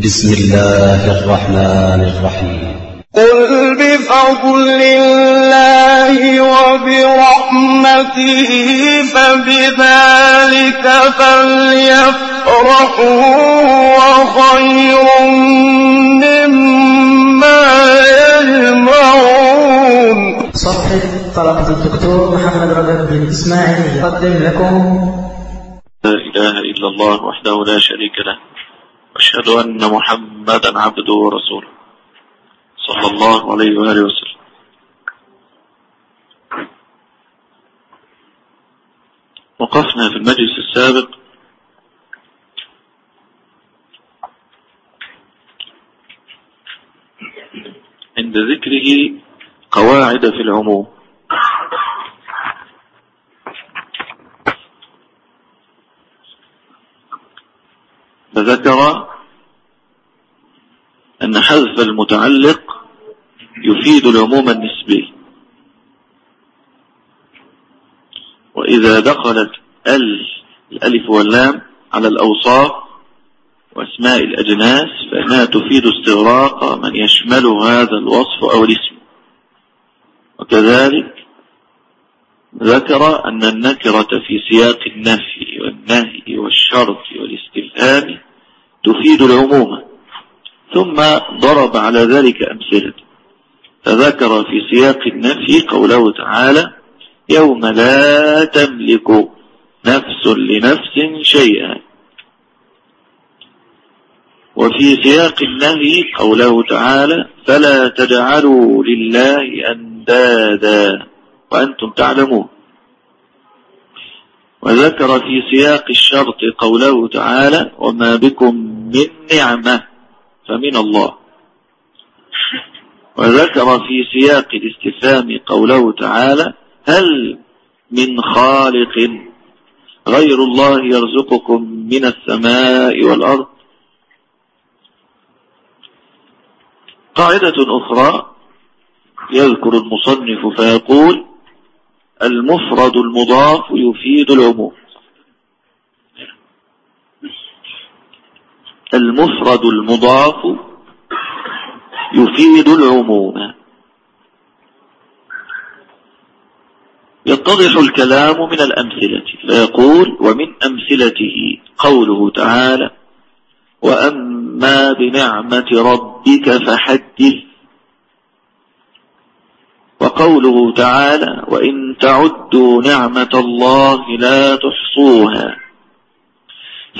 بسم الله الرحمن الرحيم. قل بفضل الله وبرحمته فبذلك فليفرحوا وخير مما يجمعون. صفحة طلبة الدكتور محمد رجب بن إسماعيل يقدم لكم. لا إله إلا الله وحده لا شريك له. وأشهد أن محمدا عبده ورسوله. صلى الله عليه وآله وسلم. وقفنا في المجلس السابق. عند ذكره قواعد في العموم. فذكر أن حذف المتعلق يفيد العموم النسبي. وإذا دخلت ال الألف واللام على الأوصاف وأسماء الأجناس فإنها تفيد استغراق من يشمل هذا الوصف أو الاسم. وكذلك ذكر أن النكرة في سياق النفي والنهي والشرط والاستفهام تفيد العموم. ثم ضرب على ذلك أمثلة. فذكر في سياق النفي قوله تعالى يوم لا تملك نفس لنفس شيئا. وفي سياق النهي قوله تعالى فلا تجعلوا لله أندادا. وأنتم تعلمون. وذكر في سياق الشرط قوله تعالى وما بكم من نعمة. فمن الله. وذكر في سياق الاستفهام قوله تعالى هل من خالق غير الله يرزقكم من السماء والأرض؟ قاعدة أخرى يذكر المصنف فيقول المفرد المضاف يفيد العموم. المفرد المضاف يفيد العموم. يتضح الكلام من الأمثلة فيقول ومن أمثلته قوله تعالى وأما بنعمة ربك فحدث وقوله تعالى وإن تعدوا نعمة الله لا تحصوها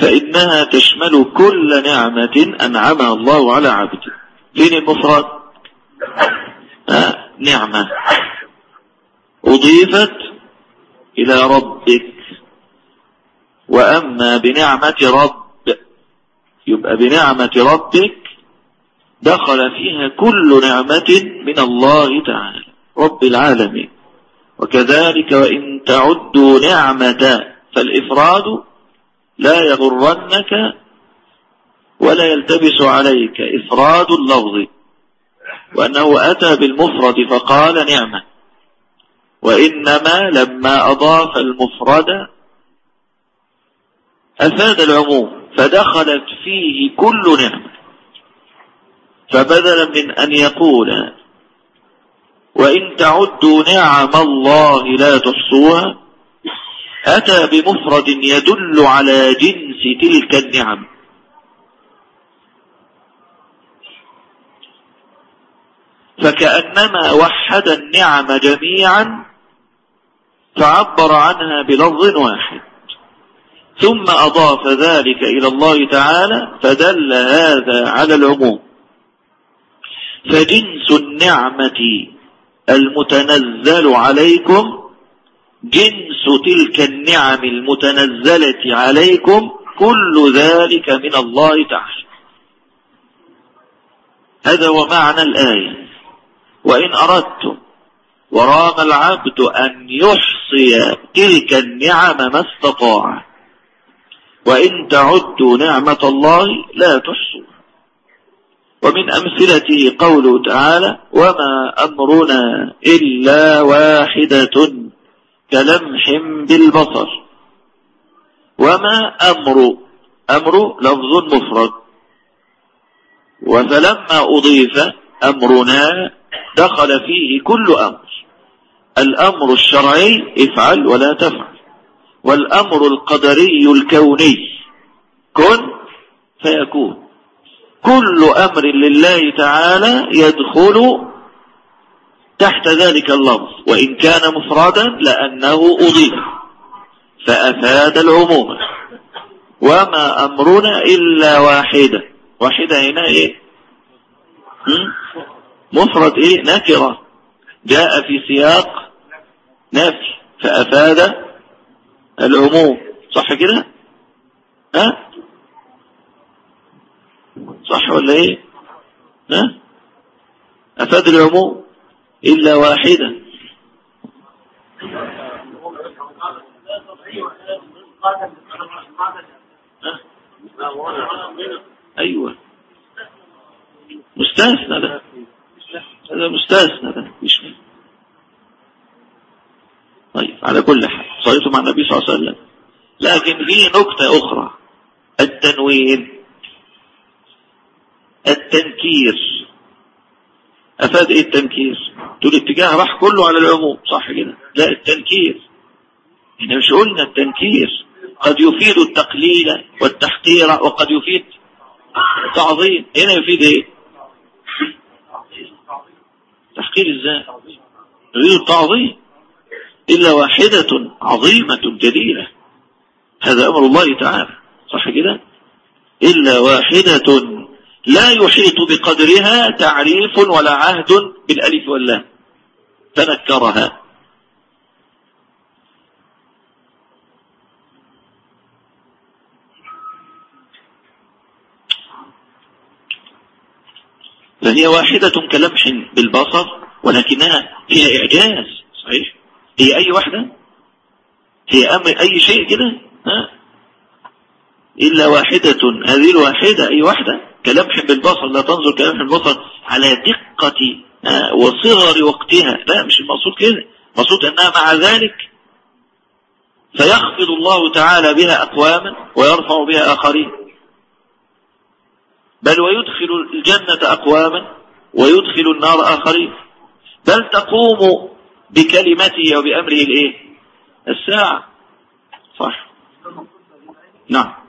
فإنها تشمل كل نعمة أنعمها الله على عبده. فين المفرد نعمة. أضيفت إلى ربك. وأما بنعمة رب يبقى بنعمة ربك دخل فيها كل نعمة من الله تعالى. رب العالمين. وكذلك وإن تعدوا نعمة فالإفراد لا يغرنك ولا يلتبس عليك إفراد اللفظ وأنه أتى بالمفرد فقال نعمة وإنما لما أضاف المفرد أفاد العموم فدخلت فيه كل نعمة فبدلا من أن يقول وإن تعدوا نعم الله لا تحصوها أتى بمفرد يدل على جنس تلك النعم. فكأنما وحد النعم جميعا فعبر عنها بلفظ واحد. ثم أضاف ذلك إلى الله تعالى فدل هذا على العموم. فجنس النعمة المتنزل عليكم جنس تلك النعم المتنزلة عليكم كل ذلك من الله تعالى. هذا هو معنى الآية. وإن أردتم ورام العبد أن يحصي تلك النعم ما استطاع وإن تعدوا نعمة الله لا تحصوا ومن أمثلته قوله تعالى وما أمرنا إلا واحدة كلمح بالبصر. وما أمر؟ أمر لفظ مفرد. وفلما أضيف أمرنا دخل فيه كل أمر. الأمر الشرعي افعل ولا تفعل. والأمر القدري الكوني كن فيكون. كل أمر لله تعالى يدخل تحت ذلك اللفظ وإن كان مفردا لأنه أضيف فأفاد العموم. وما أمرنا إلا واحدة. واحدة هنا إيه؟ مفرد إيه؟ نكرة. جاء في سياق نفي فأفاد العموم. صح كده؟ ها؟ صح ولا إيه؟ ها؟ أفاد العموم. إلا واحدة. أيوة. مستثنى ده. هذا مستثنى ده مش طيب على كل حال صليتوا مع النبي صلى الله عليه وسلم. لكن في نكتة أخرى التنوين التنكير. أفاد إيه التنكير؟ تقول اتجاه راح كله على العموم صح كده؟ لا التنكير. إحنا مش قلنا التنكير. قد يفيد التقليل والتحقير وقد يفيد التعظيم. هنا يفيد إيه؟ تحقير إزاي يفيد التعظيم. إلا واحدة عظيمة جليلة. هذا أمر الله تعالى صح كده؟ إلا واحدة لا يحيط بقدرها تعريف ولا عهد بالألف واللام. تنكرها فهي واحدة كلمح بالبصر ولكنها فيها إعجاز صحيح؟ هي أي واحدة هي أمر أي شيء كده؟ إلا واحدة هذه الواحدة أي واحدة كلمح بالبصر لا تنظر كلمح بالبصر على دقة وصغر وقتها. لا مش المقصود كده. المقصود أنها مع ذلك فيخفض الله تعالى بها أقواما ويرفع بها آخرين. بل ويدخل الجنة أقواما ويدخل النار آخرين. بل تقوم بكلمته وبأمره الإيه؟ الساعة. صح. نعم.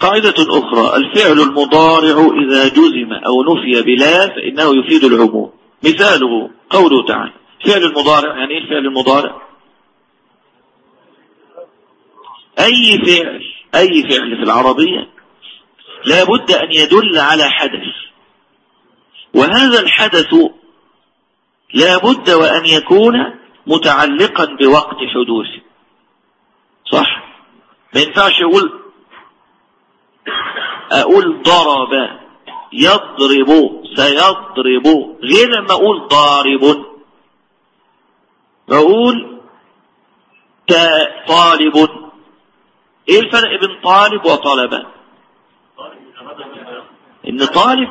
قاعدة أخرى الفعل المضارع إذا جزم أو نفي بلا فإنه يفيد العموم. مثاله قوله تعالى. فعل المضارع يعني إيه الفعل المضارع؟ أي فعل أي فعل في العربية لا بد أن يدل على حدث. وهذا الحدث لا بد وأن يكون متعلقا بوقت حدوثه. صح؟ ما ينفعش أقول أقول ضرب يضرب سيضرب غير لما أقول ضارب. بقول طالب. إيه الفرق بين طالب وطلبة إن طالب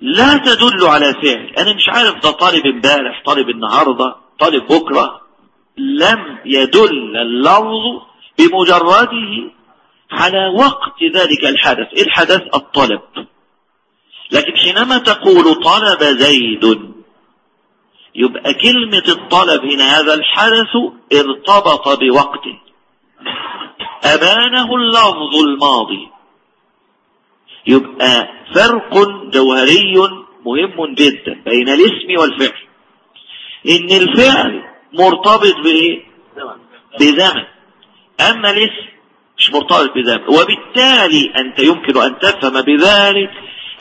لا تدل على فعل. أنا مش عارف ده طالب امبارح طالب النهاردة طالب بكرة. لم يدل اللفظ بمجرده على وقت ذلك الحدث إيه الحدث الطلب. لكن حينما تقول طلب زيد يبقى كلمة الطلب هنا هذا الحدث ارتبط بوقته. أبانه اللفظ الماضي. يبقى فرق جوهري مهم جدا بين الاسم والفعل. إن الفعل مرتبط بإيه؟ بزمن. أما الاسم مش مرتبط بزمن وبالتالي أنت يمكن أن تفهم بذلك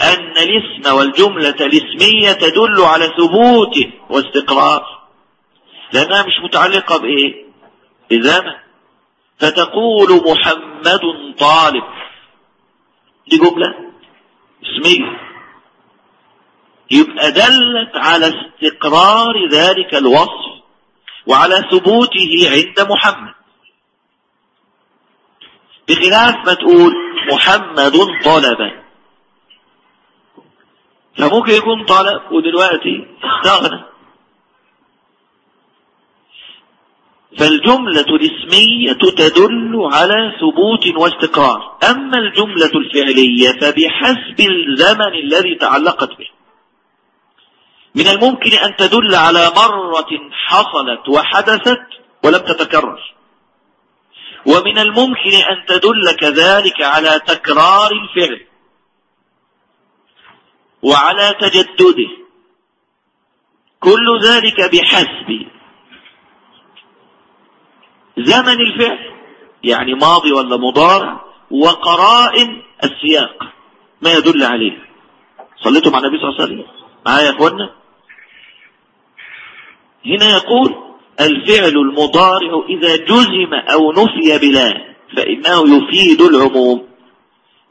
أن الاسم والجملة الاسمية تدل على ثبوته واستقرار. لأنها مش متعلقة بإيه؟ بزمن فتقول محمد طالب. دي جملة اسمية. يبقى دلت على استقرار ذلك الوصف وعلى ثبوته عند محمد. بخلاف ما تقول محمد طلب فممكن يكون طلب ودلوقتي استغنى فالجملة الاسمية تدل على ثبوت واستقرار. أما الجملة الفعلية فبحسب الزمن الذي تعلقت به. من الممكن أن تدل على مرة حصلت وحدثت ولم تتكرر. ومن الممكن أن تدل كذلك على تكرار الفعل وعلى تجدده. كل ذلك بحسب زمن الفعل يعني ماضي ولا مضارع وقرائن السياق. ما يدل عليه. صليتم على النبي صلى الله عليه وسلم؟ معايا يا اخوانا هنا يقول الفعل المضارع إذا جزم أو نفي بلا فإنه يفيد العموم.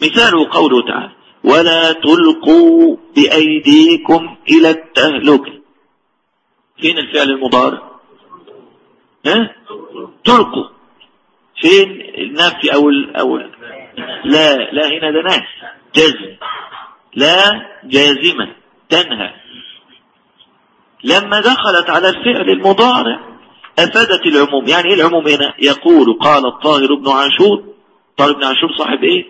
مثال قوله تعالى ولا تلقوا بأيديكم إلى التهلكة فين الفعل المضارع؟ ها؟ تلقوا. فين النفي أو أو لا لا هنا ده ناس. جزم. لا جازمة. تنهى. لما دخلت على الفعل المضارع أفادت العموم. يعني إيه العموم هنا؟ يقول قال الطاهر بن عاشور. طاهر بن عاشور صاحب إيه؟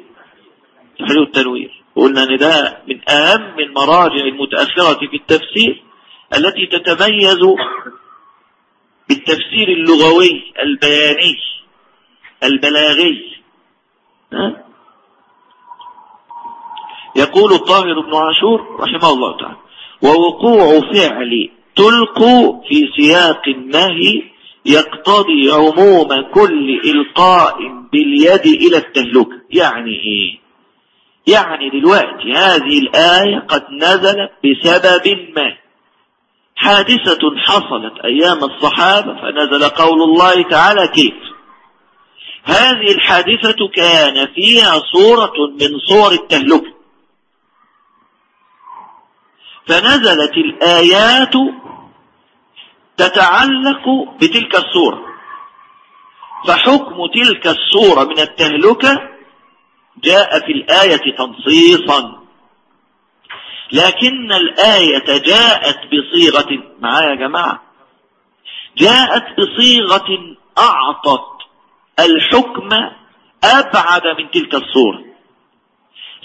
تحرير التنوير. قلنا أن ده من أهم المراجع المتأخرة في التفسير التي تتميز بالتفسير اللغوي البياني البلاغي. ها؟ يقول الطاهر بن عاشور رحمه الله تعالى ووقوع فعل تلقوا في سياق النهي يقتضي عموم كل إلقاء باليد إلى التهلكة يعني إيه؟ يعني دلوقتي هذه الآية قد نزلت بسبب ما؟ حادثة حصلت أيام الصحابة فنزل قول الله تعالى كيف؟ هذه الحادثة كان فيها صورة من صور التهلكة فنزلت الآيات تتعلق بتلك الصورة. فحكم تلك الصورة من التهلكة جاء في الآية تنصيصا. لكن الآية جاءت بصيغة معايا يا جماعة جاءت بصيغة أعطت الحكم أبعد من تلك الصورة.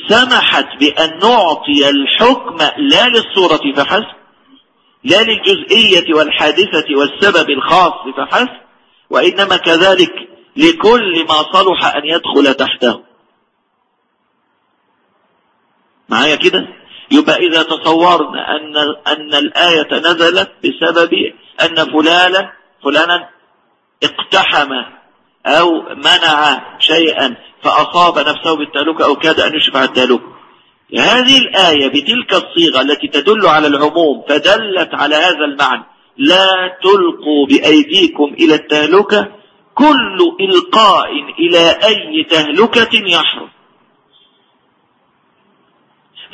سمحت بأن نعطي الحكم لا للصورة فحسب لا للجزئية والحادثة والسبب الخاص فحسب وإنما كذلك لكل ما صلح أن يدخل تحته. معايا كده؟ يبقى إذا تصورنا أن, أن الآية نزلت بسبب أن فلانا فلانا اقتحم أو منع شيئا فأصاب نفسه بالتالوك أو كاد أن يشفع التالوك. هذه الآية بتلك الصيغة التي تدل على العموم فدلت على هذا المعنى. لا تلقوا بأيديكم إلى التهلكة كل إلقاء إلى أي تهلكة يحرم.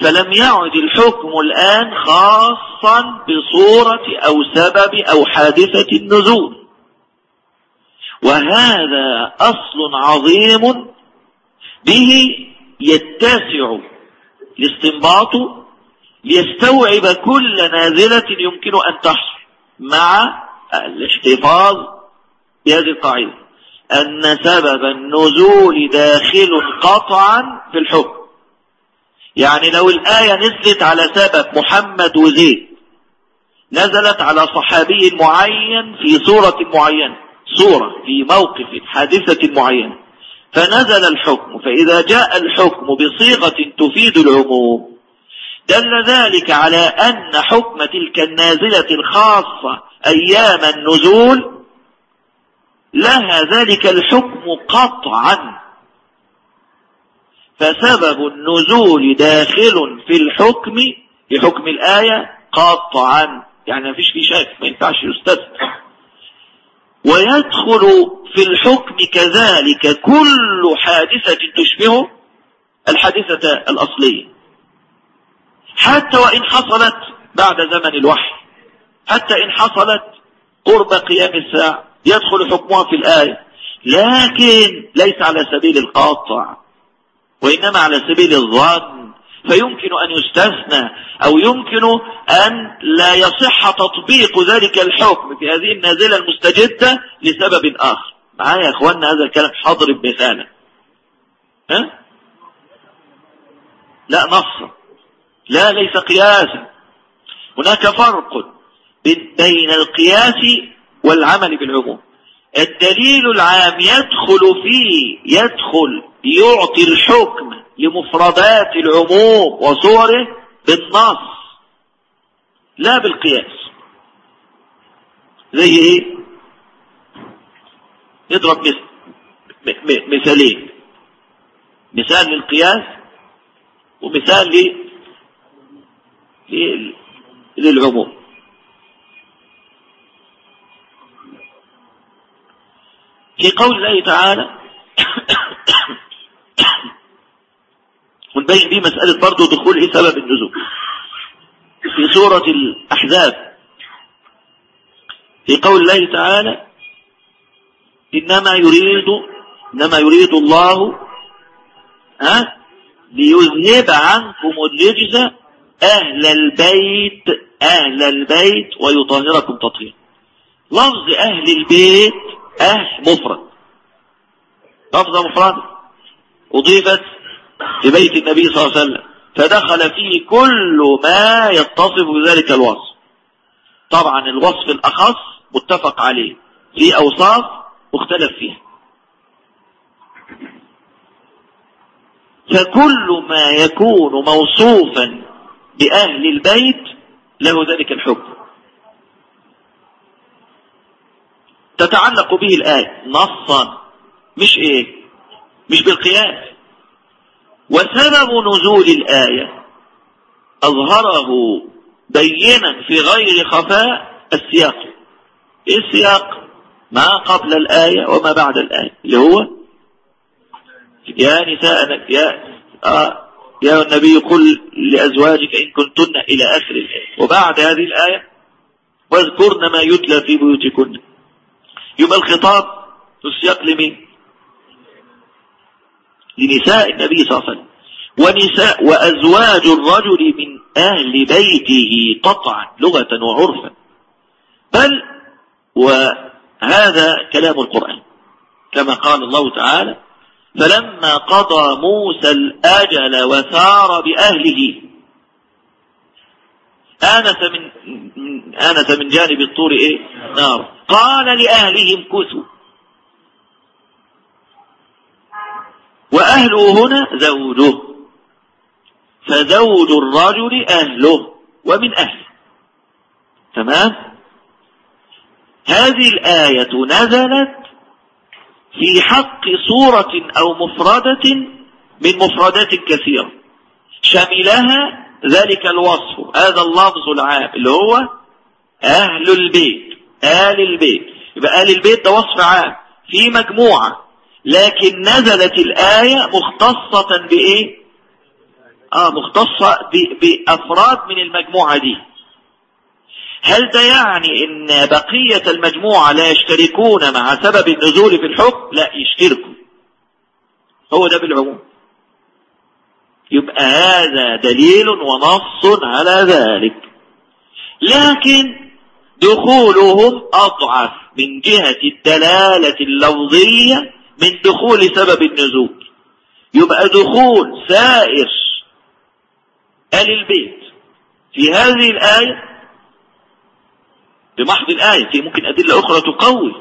فلم يعد الحكم الآن خاصا بصورة أو سبب أو حادثة النزول. وهذا أصل عظيم به يتسع الاستنباط ليستوعب كل نازلة يمكن أن تحصل مع الاحتفاظ بهذه القاعدة. أن سبب النزول داخل قطعا في الحكم. يعني لو الآية نزلت على سبب محمد وزيد نزلت على صحابي معين في صورة معينة صورة في موقف حادثة معينة فنزل الحكم. فإذا جاء الحكم بصيغة تفيد العموم دل ذلك على أن حكم تلك النازلة الخاصة أيام النزول لها ذلك الحكم قطعا. فسبب النزول داخل في الحكم في حكم الآية قطعا. يعني ما فيش فيه شك ما ينفعش يستثنى. ويدخل في الحكم كذلك كل حادثة تشبه الحادثة الأصلية. حتى وإن حصلت بعد زمن الوحي حتى إن حصلت قرب قيام الساعة يدخل حكمها في الآية. لكن ليس على سبيل القاطع وإنما على سبيل الظن. فيمكن أن يستثنى أو يمكن أن لا يصح تطبيق ذلك الحكم في هذه النازلة المستجدة لسبب آخر. معايا يا أخوانا هذا الكلام حاضر بمثالا ها؟ لا نصا لا ليس قياسا. هناك فرق بين القياس والعمل بالعموم. الدليل العام يدخل فيه يدخل يعطي الحكم لمفردات العموم وصوره بالنص لا بالقياس. زي إيه؟ نضرب مثالين. مثال للقياس ومثال للعموم. في قول الله تعالى ونبين به مسألة برضه دخول إيه سبب النزول. في سورة الأحزاب في قول الله تعالى إنما يريد إنما يريد الله ها؟ ليذهب عنكم الرجز أهل البيت أهل البيت ويطهركم تطهيرا. لفظ أهل البيت أهل مفرد. لفظة مفردة أضيفت لبيت النبي صلى الله عليه وسلم. فدخل فيه كل ما يتصف بذلك الوصف. طبعا الوصف الأخص متفق عليه. في أوصاف مختلف فيها. فكل ما يكون موصوفا بأهل البيت له ذلك الحكم. تتعلق به الآية نصا. مش إيه؟ مش بالقياس. وسبب نزول الآية أظهره بينا في غير خفاء السياق. إيه السياق؟ ما قبل الآية وما بعد الآية اللي هو يا نساء يا آه يا النبي قل لأزواجك إن كنتن إلى آخر الآية. وبعد هذه الآية واذكرن ما يتلى في بيوتكن. يبقى الخطاب في السياق لمين؟ لنساء النبي صلى الله عليه وسلم. ونساء وأزواج الرجل من أهل بيته قطعا لغة وعرفا. بل وهذا كلام القرآن. كما قال الله تعالى فلما قضى موسى الأجل وسار بأهله. آنس من آنس من جانب الطور إيه؟ نار. قال لأهلهم كثوا. وأهله هنا زوجه. فزوج الرجل أهله ومن أهله. تمام؟ هذه الآية نزلت في حق صورة أو مفردة من مفردات كثيرة. شملها ذلك الوصف. هذا اللفظ العام اللي هو أهل البيت. آل البيت. يبقى آل البيت ده وصف عام. في مجموعة. لكن نزلت الآية مختصة بإيه؟ آه مختصة بأفراد من المجموعة دي. هل ده يعني إن بقية المجموعة لا يشتركون مع سبب النزول في الحكم؟ لا يشتركوا. هو ده بالعموم. يبقى هذا دليل ونص على ذلك. لكن دخولهم أضعف من جهة الدلالة اللفظية من دخول سبب النزول. يبقى دخول سائر آل البيت في هذه الآية بمحض الآية في ممكن أدلة أخرى تقوي.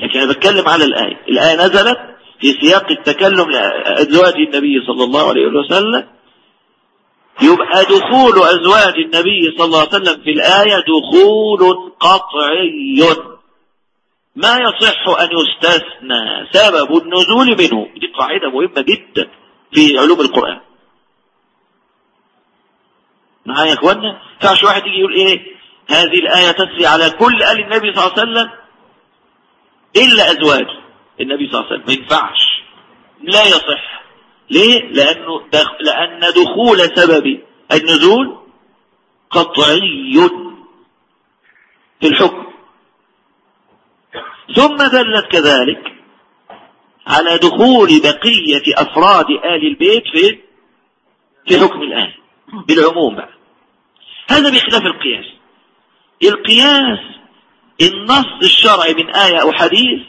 لكن أنا بتكلم على الآية. الآية نزلت في سياق التكلم لأزواج النبي صلى الله عليه وسلم. يبقى دخول أزواج النبي صلى الله عليه وسلم في الآية دخول قطعي. ما يصح أن يستثنى سبب النزول منه؟ دي قاعدة مهمة جدا في علوم القرآن. معايا يا اخوانا فعش واحد يجي يقول إيه؟ هذه الآية تسري على كل آل النبي صلى الله عليه وسلم إلا أزواج النبي صلى الله عليه وسلم. ما ينفعش. لا يصح. ليه؟ لأنه دخ... لأن دخول سبب النزول قطعي في الحكم. ثم دلت كذلك على دخول بقية أفراد آل البيت في في حكم الآية بالعموم بقى. هذا بخلاف القياس. القياس النص الشرعي من آية أو حديث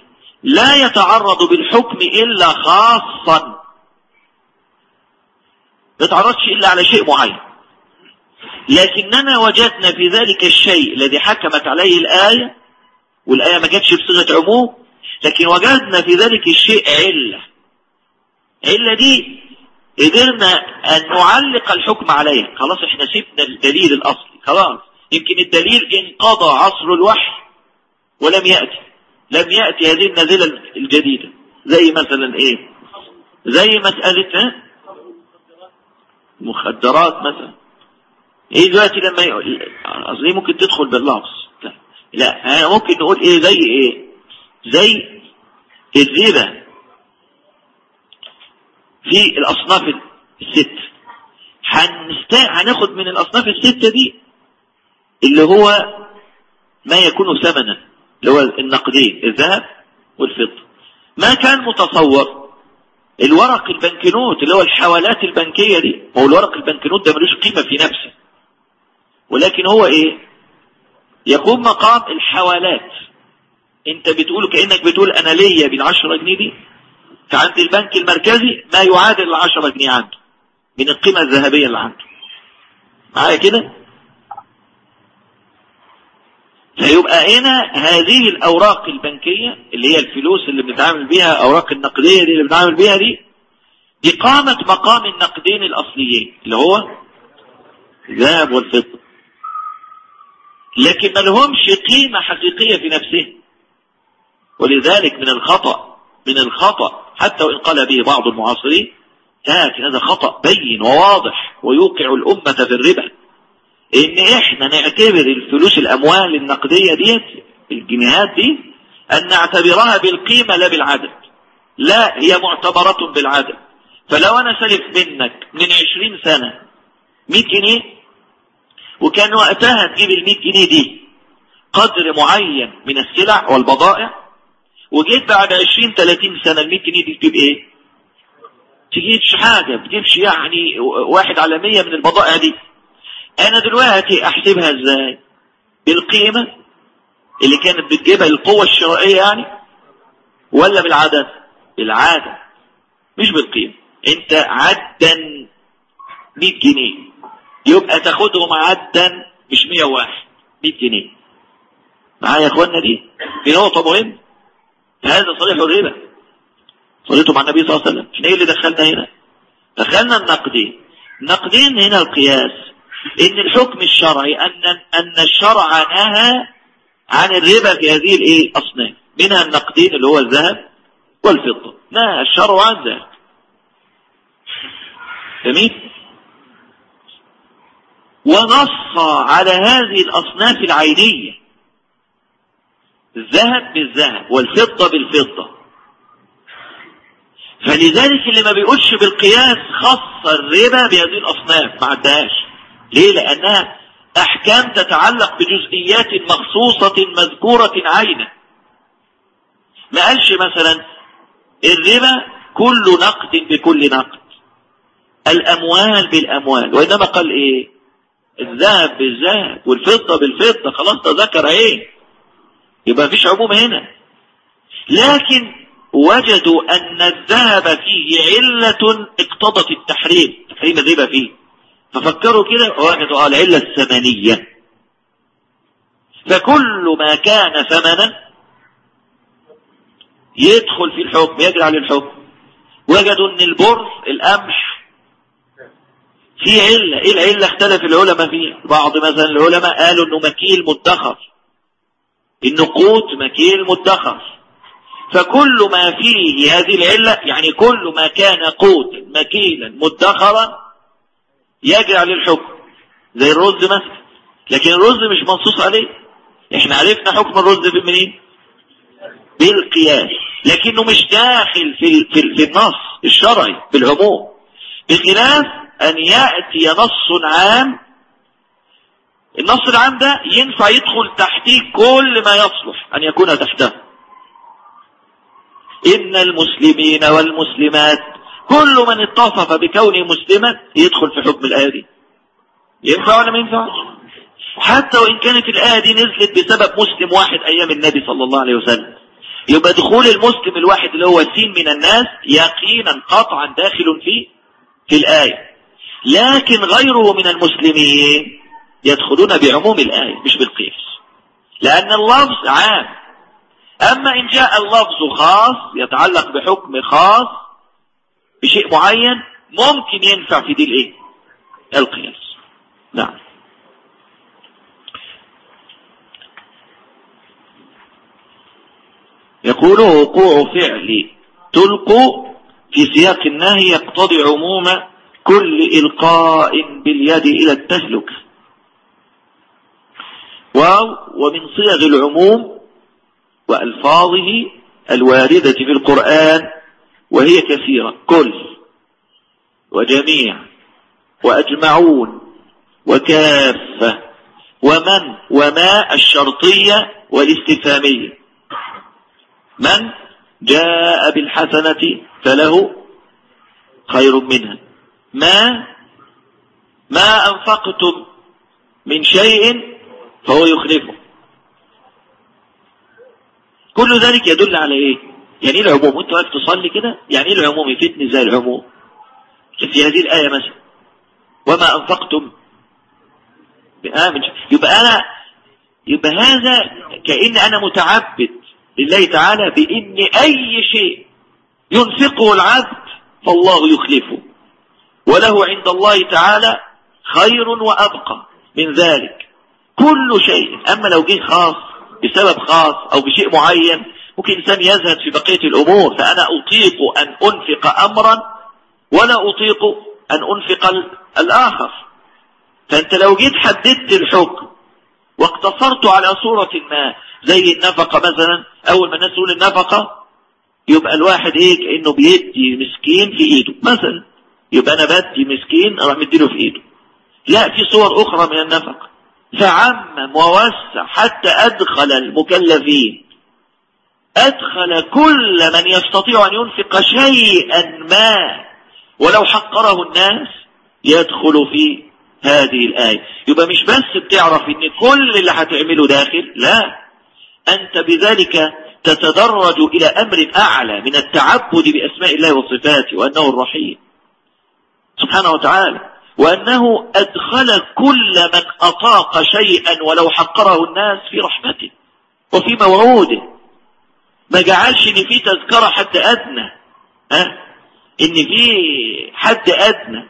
لا يتعرض بالحكم إلا خاصا. ما يتعرضش إلا على شيء معين. لكننا وجدنا في ذلك الشيء الذي حكمت عليه الآية والآية ما جاتش بصيغة عموم لكن وجدنا في ذلك الشيء علة. علة دي قدرنا أن نعلق الحكم عليها. خلاص إحنا سيبنا الدليل الأصلي. خلاص يمكن الدليل انقضى عصر الوحي ولم يأتي. لم يأتي هذه النازلة الجديدة. زي مثلا إيه؟ زي مسألة مخدرات مثلا. إيه دلوقتي لما قصدي ممكن تدخل باللفظ. لا, لا ممكن نقول إيه زي إيه؟ زي الربا في الأصناف الست. هنست... هناخد من الأصناف الستة دي اللي هو ما يكون ثمنا اللي هو النقدين الذهب والفضة. ما كان متصور الورق البنكنوت اللي هو الحوالات البنكية دي هو الورق البنكنوت ده ملوش قيمة في نفسه ولكن هو إيه؟ يقوم مقام الحوالات. انت بتقول كأنك بتقول أنا ليا بالعشرة جنيه دي؟ فعند البنك المركزي ما يعادل العشرة جنيه عنده من القيمة الذهبية اللي عنده. معايا كده؟ فيبقى هنا هذه الأوراق البنكية اللي هي الفلوس اللي بنتعامل بيها أوراق النقدية دي اللي بنتعامل بيها دي دي قامت مقام النقدين الأصليين اللي هو الذهب والفضة. لكن ما لهمش قيمة حقيقية في نفسهم ولذلك من الخطأ من الخطأ حتى وإن قال به بعض المعاصرين لكن هذا خطأ بين وواضح ويوقع الأمة في الربا. إن إحنا نعتبر الفلوس الأموال النقدية ديت الجنيهات دي أن نعتبرها بالقيمة لا بالعدد. لا هي معتبرة بالعدد. فلو أنا سلف منك من عشرين سنة 100 جنيه وكان وقتها تجيب ال 100 جنيه دي قدر معين من السلع والبضائع وجيت بعد 20 30 سنة ال 100 جنيه دي تجيب إيه؟ تجيبش حاجة بتجيبش يعني واحد على 100 من البضائع دي. أنا دلوقتي أحسبها إزاي؟ بالقيمة اللي كانت بتجيبها القوة الشرائية يعني ولا بالعدد؟ بالعادة مش بالقيمة. أنت عدا 100 جنيه. يبقى تاخدهم عدا مش 101 100 جنيه. معايا يا اخوانا دي؟ دي نقطة مهمة. هذا صريح الربا صليته مع النبي صلى الله عليه وسلم. إحنا إيه اللي دخلنا هنا؟ دخلنا النقدين. النقدين هنا القياس. إن الحكم الشرعي أن أن الشرع نهى عن الربا في هذه الإيه؟ الاصناف منها النقدين اللي هو الذهب والفضة. نهى الشرع عن ذلك جميل؟ ونص على هذه الأصناف العينية. الذهب بالذهب والفضة بالفضة. فلذلك اللي ما بيقولش بالقياس خص الربا بهذه الأصناف ما عدهاش ليه؟ لأنها أحكام تتعلق بجزئيات مخصوصة مذكورة عينة ما قالش مثلا الربا كل نقد بكل نقد. الأموال بالأموال. وإنما قال إيه؟ الذهب بالذهب والفضة بالفضة خلاص تذكر إيه يبقى مفيش عموم هنا. لكن وجدوا أن الذهب فيه علة اقتضت التحريم. تحريم الربا فيه. ففكروا كده وجدوا آه العلة الثمنية. فكل ما كان ثمنا يدخل في الحكم يجري على الحكم. وجدوا إن البر القمح في علة إيه العلة اختلف العلماء فيها. بعض مثلا العلماء قالوا إنه مكيل مدخر. النقود مكيل مدخر. فكل ما فيه هذه العلة يعني كل ما كان قوت مكيلا مدخرا يجري عليه الحكم. زي الرز مثلا. لكن الرز مش منصوص عليه. إحنا عرفنا حكم الرز منين بالقياس. لكنه مش داخل في, في, في النص الشرعي بالعموم. بخلاف أن يأتي نص عام. النص العام ده ينفع يدخل تحتيه كل ما يصلح أن يكون تحته. إن المسلمين والمسلمات كل من اتصف بكونه مسلما يدخل في حكم الآية دي. ينفع ولا ما ينفعش؟ حتى وإن كانت الآية دي نزلت بسبب مسلم واحد أيام النبي صلى الله عليه وسلم. يبقى دخول المسلم الواحد اللي هو سين من الناس يقينا قطعا داخل في في الآية. لكن غيره من المسلمين يدخلون بعموم الآية مش بالقياس. لأن اللفظ عام. أما إن جاء اللفظ خاص يتعلق بحكم خاص بشيء معين ممكن ينفع في دي الإيه؟ القياس. نعم. يقول وقوع فعل تلقوا في سياق النهي يقتضي عموم كل إلقاء باليد إلى التهلكة واو ومن صيغ العموم وألفاظه الواردة في القرآن وهي كثيرة. كل وجميع وأجمعون وكافة ومن وما الشرطية والاستفهامية. من جاء بالحسنة فله خير منها. ما ما أنفقتم من شيء فهو يخلفه. كل ذلك يدل على إيه؟ يعني إيه العموم؟ وأنت واقف تصلي كده؟ يعني إيه العموم؟ يفيدني زي العموم؟ في هذه الآية مثلا. وما أنفقتم. يبقى أنا يبقى هذا كأن أنا متعبد لله تعالى بإن أي شيء ينفقه العبد فالله يخلفه. وله عند الله تعالى خير وأبقى من ذلك. كل شيء أما لو جه خاص بسبب خاص أو بشيء معين ممكن إنسان يزهد في بقية الأمور. فأنا أطيق أن أنفق أمرا ولا أطيق أن أنفق الآخر. فأنت لو جيت حددت الحكم واقتصرت على صورة ما زي النفقة مثلا أول ما الناس تقول النفقة يبقى الواحد إيه؟ كأنه بيدي مسكين في إيده مثلا. يبقى أنا بدي مسكين أروح مديله في إيده. لا في صور أخرى من النفقة. فعمم ووسع حتى أدخل المكلفين. أدخل كل من يستطيع أن ينفق شيئا ما. ولو حقره الناس يدخل في هذه الآية. يبقى مش بس بتعرف إن كل اللي هتعمله داخل لا. أنت بذلك تتدرج إلى أمر أعلى من التعبد بأسماء الله وصفاته وأنه الرحيم. سبحانه وتعالى وأنه أدخل كل من أطاق شيئا ولو حقره الناس في رحمته وفي موعوده. ما جعلش ان في تذكرة حد أدنى ها؟ ان في حد أدنى.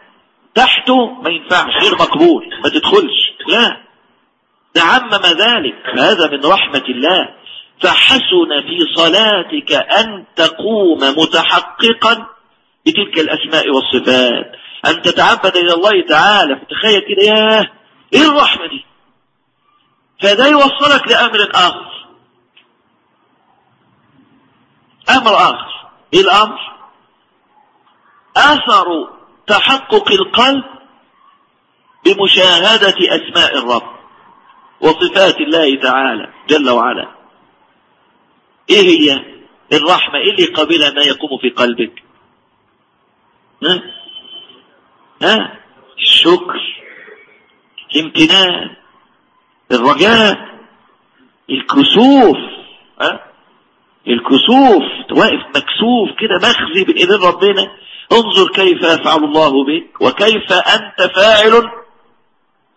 تحته ما ينفعش غير مقبول ما تدخلش. لا. ده عمم ذلك هذا من رحمة الله. فحسن في صلاتك أن تقوم متحققا بتلك الأسماء والصفات. أن تتعبد إلى الله تعالى فتخيل كده ياه إيه الرحمة دي؟ فده يوصلك لأمر آخر. أمر آخر. إيه الأمر؟ أثر تحقق القلب بمشاهدة أسماء الرب وصفات الله تعالى جل وعلا. إيه هي الرحمة؟ إيه اللي قابلة ما يقوم في قلبك؟ ها؟ ها؟ الشكر الامتنان الرجاء الكسوف ها؟ الكسوف واقف مكسوف كده مخزي بين ربنا انظر كيف يفعل الله بك وكيف أنت فاعل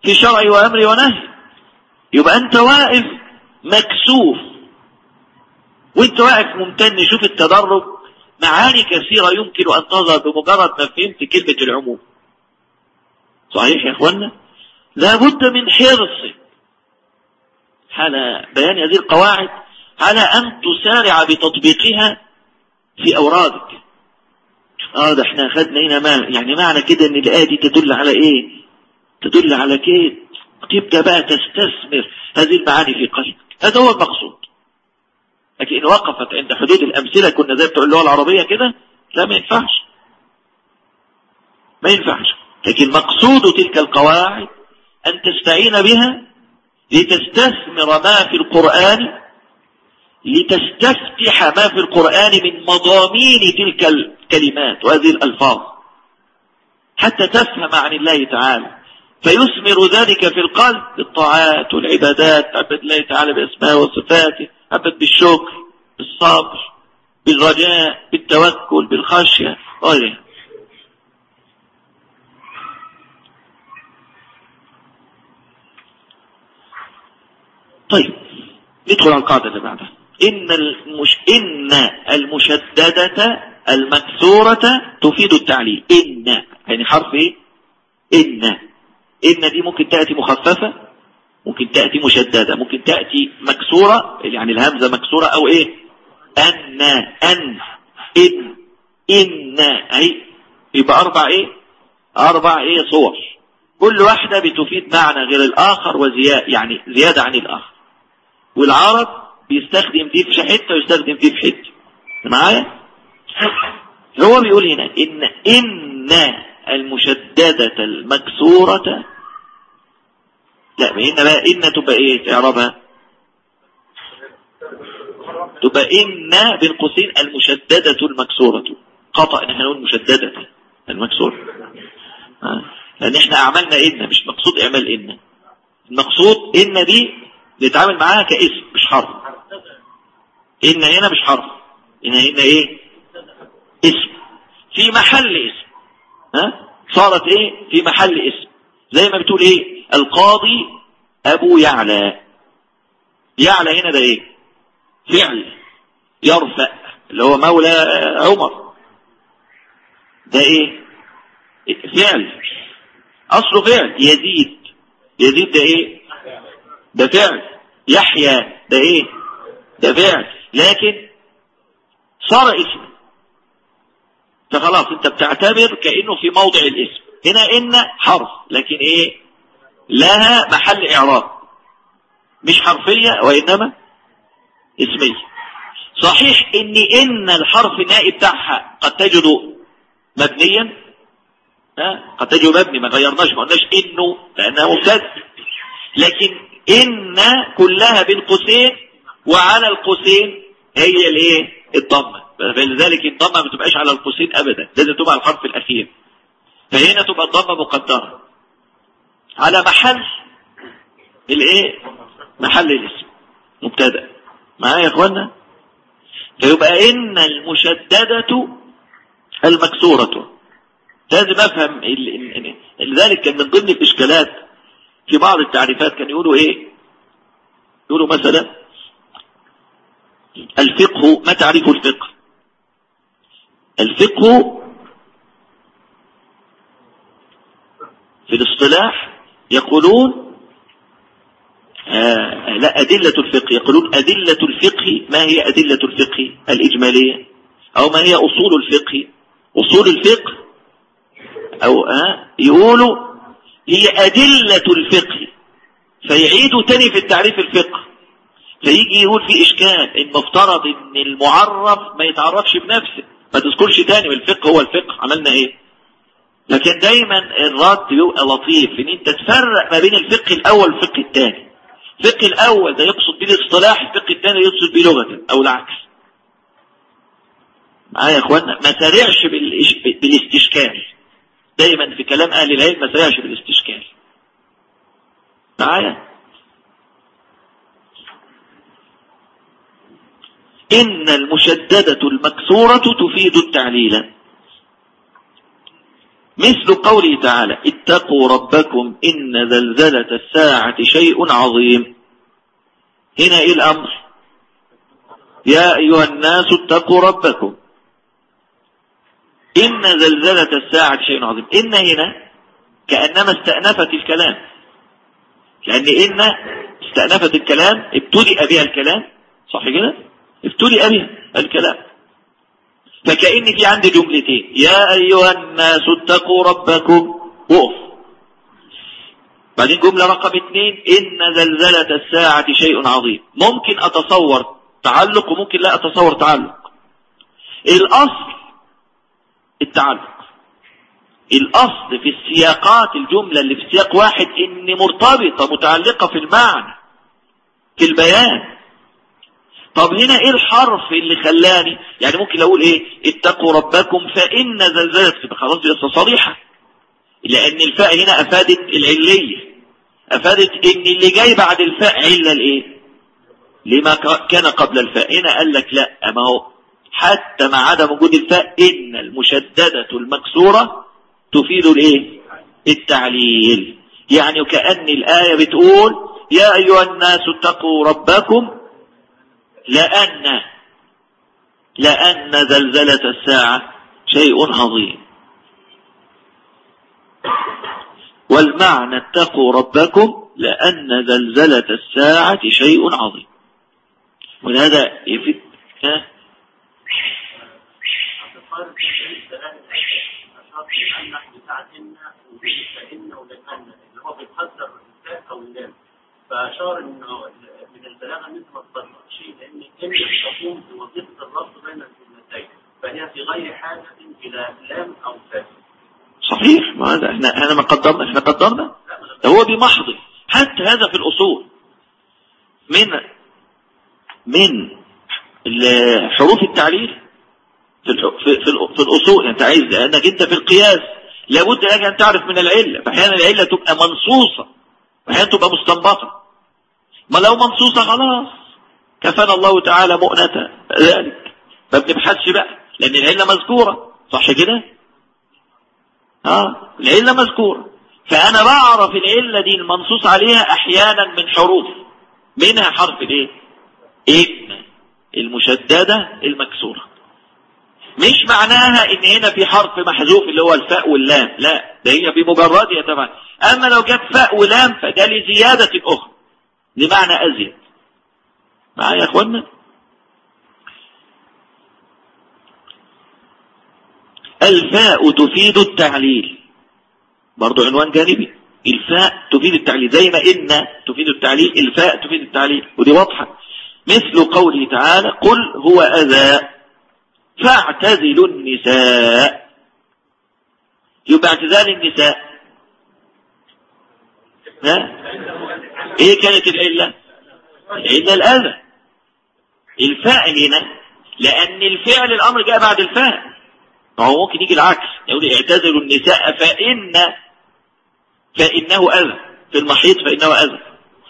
في شرعي وامري ونهي. يبقى أنت واقف مكسوف. وأنت واقف ممتن شوف التدرج. معاني كثيرة يمكن أن تظهر بمجرد ما فهمت كلمة العموم. صحيح يا اخوانا لابد من حرص على بيان هذه القواعد؟ على أن تسارع بتطبيقها في اورادك آه ده إحنا خدنا هنا ما يعني معنى كده إن الايه دي تدل على إيه؟ تدل على كده تبدا بقى تستثمر هذه المعاني في قلبك. هذا هو المقصود. لكن إن وقفت عند حدود الأمثلة كنا زي بتوع اللغة العربية كده لا ما ينفعش. ما ينفعش. لكن مقصود تلك القواعد أن تستعين بها لتستثمر ما في القرآن لتستفتح ما في القرآن من مضامين تلك الكلمات وهذه الألفاظ. حتى تفهم عن الله تعالى. فيثمر ذلك في القلب بالطاعات والعبادات عبد الله تعالى بأسماء وصفاته عبد بالشكر بالصبر بالرجاء بالتوكل بالخشية غيرها. طيب ندخل على القاعدة اللي بعدها. إن, المش... إن المشددة المكسورة تفيد التعليل. إن يعني حرف إيه؟ إن. إن دي ممكن تأتي مخففة ممكن تأتي مشددة ممكن تأتي مكسورة يعني الهمزة مكسورة أو إيه؟ أن أن. إن إن أي. يبقى أربع إيه؟ أربع إيه؟ صور. كل واحدة بتفيد معنى غير الآخر وزيادة يعني زيادة عن الآخر. والعرب بيستخدم دي في حتة ويستخدم دي في حتة. معايا؟ هو بيقول هنا إن إن المشددة المكسورة لا إن بقى إن تبقى إيه تعربها تبقى إن بين قوسين المشددة المكسورة. خطأ إن إحنا نقول مشددة المكسورة. لأن إحنا أعملنا إن مش مقصود إعمال إن. المقصود إن دي نتعامل معاها كاسم مش حرف. إن هنا مش حرف. إن هنا إيه؟ اسم. في محل اسم. ها؟ صارت إيه؟ في محل اسم. زي ما بتقول إيه؟ القاضي أبو يعلى. يعلى هنا ده إيه؟ فعل. يرفع. اللي هو مولى عمر. ده إيه؟ فعل. أصله فعل. يزيد. يزيد ده إيه؟ ده فعل. يحيى ده إيه؟ ده فعل. لكن صار اسم. فخلاص أنت بتعتبر كأنه في موضع الاسم. هنا إن حرف لكن إيه؟ لها محل إعراب. مش حرفية وإنما اسمية. صحيح إن إن الحرف النائب بتاعها قد تجده مبنيا. قد تجده مبني ما غيرناش ما قلناش إنه لأنها مبتدا لكن إن كلها بين قوسين وعلى القوسين هي الإيه؟ الضمة. فلذلك الضمة ما تبقاش على القوسين أبدا لازم تبقى على الحرف الأخير. فهنا تبقى الضمة مقدرة. على محل الإيه؟ محل الاسم. مبتدأ. معايا يا اخوانا فيبقى إن المشددة المكسورة. لازم أفهم لذلك كان من ضمن الإشكالات في بعض التعريفات كان يقولوا إيه؟ يقولوا مثلا الفقه ما تعريف الفقه؟ الفقه في الاصطلاح يقولون آه لا أدلة الفقه يقولون أدلة الفقه ما هي أدلة الفقه الإجمالية؟ أو ما هي أصول الفقه؟ أصول الفقه أو آه يقولوا هي أدلة الفقه. فيعيدوا تاني في التعريف الفقه. فيجي يقول في إشكال إن مفترض إن المعرف ما يتعرفش بنفسه. ما تذكرش تاني والفقه هو الفقه. عملنا إيه؟ لكن دايما الرد بيبقى لطيف إن أنت تفرق ما بين الفقه الأول والفقه الثاني الفقه الأول ده يقصد به الاصطلاح الفقه الثاني يقصد به لغة أو العكس. معايا يا اخوانا ما سرعش بالإستشكال. دايما في كلام أهل العلم ما سرعش بالاستشكال معايا؟ إن المشددة المكسورة تفيد التعليل. مثل قوله تعالى اتقوا ربكم إن زلزلة الساعة شيء عظيم. هنا إيه الأمر؟ يا أيها الناس اتقوا ربكم. إن زلزلة الساعة شيء عظيم. إن هنا كأنما استأنفت الكلام. لأن إن استأنفت الكلام ابتدئ بها الكلام. صح كده؟ ابتدئ بها الكلام. فكأن في عندي جملتين. يا أيها الناس اتقوا ربكم. وقف بعدين جملة رقم اثنين. إن زلزلة الساعة شيء عظيم. ممكن أتصور تعلق وممكن لا أتصور تعلق. الأصل التعلق. الأصل في السياقات الجملة اللي في سياق واحد إن مرتبطة متعلقة في المعنى في البيان. طب هنا إيه الحرف اللي خلاني؟ يعني ممكن أقول إيه؟ اتقوا ربكم فإن زلزلة خلاص دي صريحة. لأن الفاء هنا أفادت العلية. أفادت إن اللي جاي بعد الفاء علة الإيه؟ لما كان قبل الفاء. هنا قال لك لا ما هو حتى مع عدم وجود الفاء إن المشددة المكسورة تفيد الإيه؟ التعليل. يعني كأن الآية بتقول يا أيها الناس اتقوا ربكم لأن لأن زلزلة الساعة شيء عظيم. والمعنى اتقوا ربكم لأن زلزلة الساعة شيء عظيم. ولهذا يفيد فاشار انه من البلاغه ان انت ما شيء لأن كلمه تقوم بوظيفه الربط بين الكلمتين فهي في غير إلى لام فاء صحيح ما هذا إحنا إحنا ما قدرنا إحنا قدرنا؟ هو بمحض حتى هذا في الأصول. من من حروف التعليل في في في الاصول أنت عايز لأنك أنت في القياس. لابد لك أن تعرف من العلة. فأحيانا العلة تبقى منصوصة وأحيانا تبقى مستنبطة. ما لو منصوصة خلاص. كفانا الله تعالى مؤنة ذلك. ما بنبحثش بقى لأن العلة مذكورة. صح كده؟ آه العلة مذكورة. فأنا بعرف العلة دي المنصوص عليها أحيانا من حروف. منها حرف الايه إن. المشددة المكسورة. مش معناها إن هنا في حرف محذوف اللي هو الفاء واللام لا ده هي بمجردها طبعا أما لو جت فاء ولام فده لزيادة أخرى. لمعنى أزيد. معايا يا إخوانا؟ الفاء تفيد التعليل. برضو عنوان جانبي. الفاء تفيد التعليل. زي ما إن تفيد التعليل الفاء تفيد التعليل. ودي واضحة. مثل قوله تعالى قل هو أذى. فاعتزلوا النساء. يبقى اعتزال النساء. ها؟ إيه كانت العلة؟ العلة الأذى الفاعل هنا لأن الفعل الأمر جاء بعد الفاعل. فهو ممكن يجي العكس. يقول اعتزلوا النساء فإن فإنه أذى. في المحيط فإنه أذى.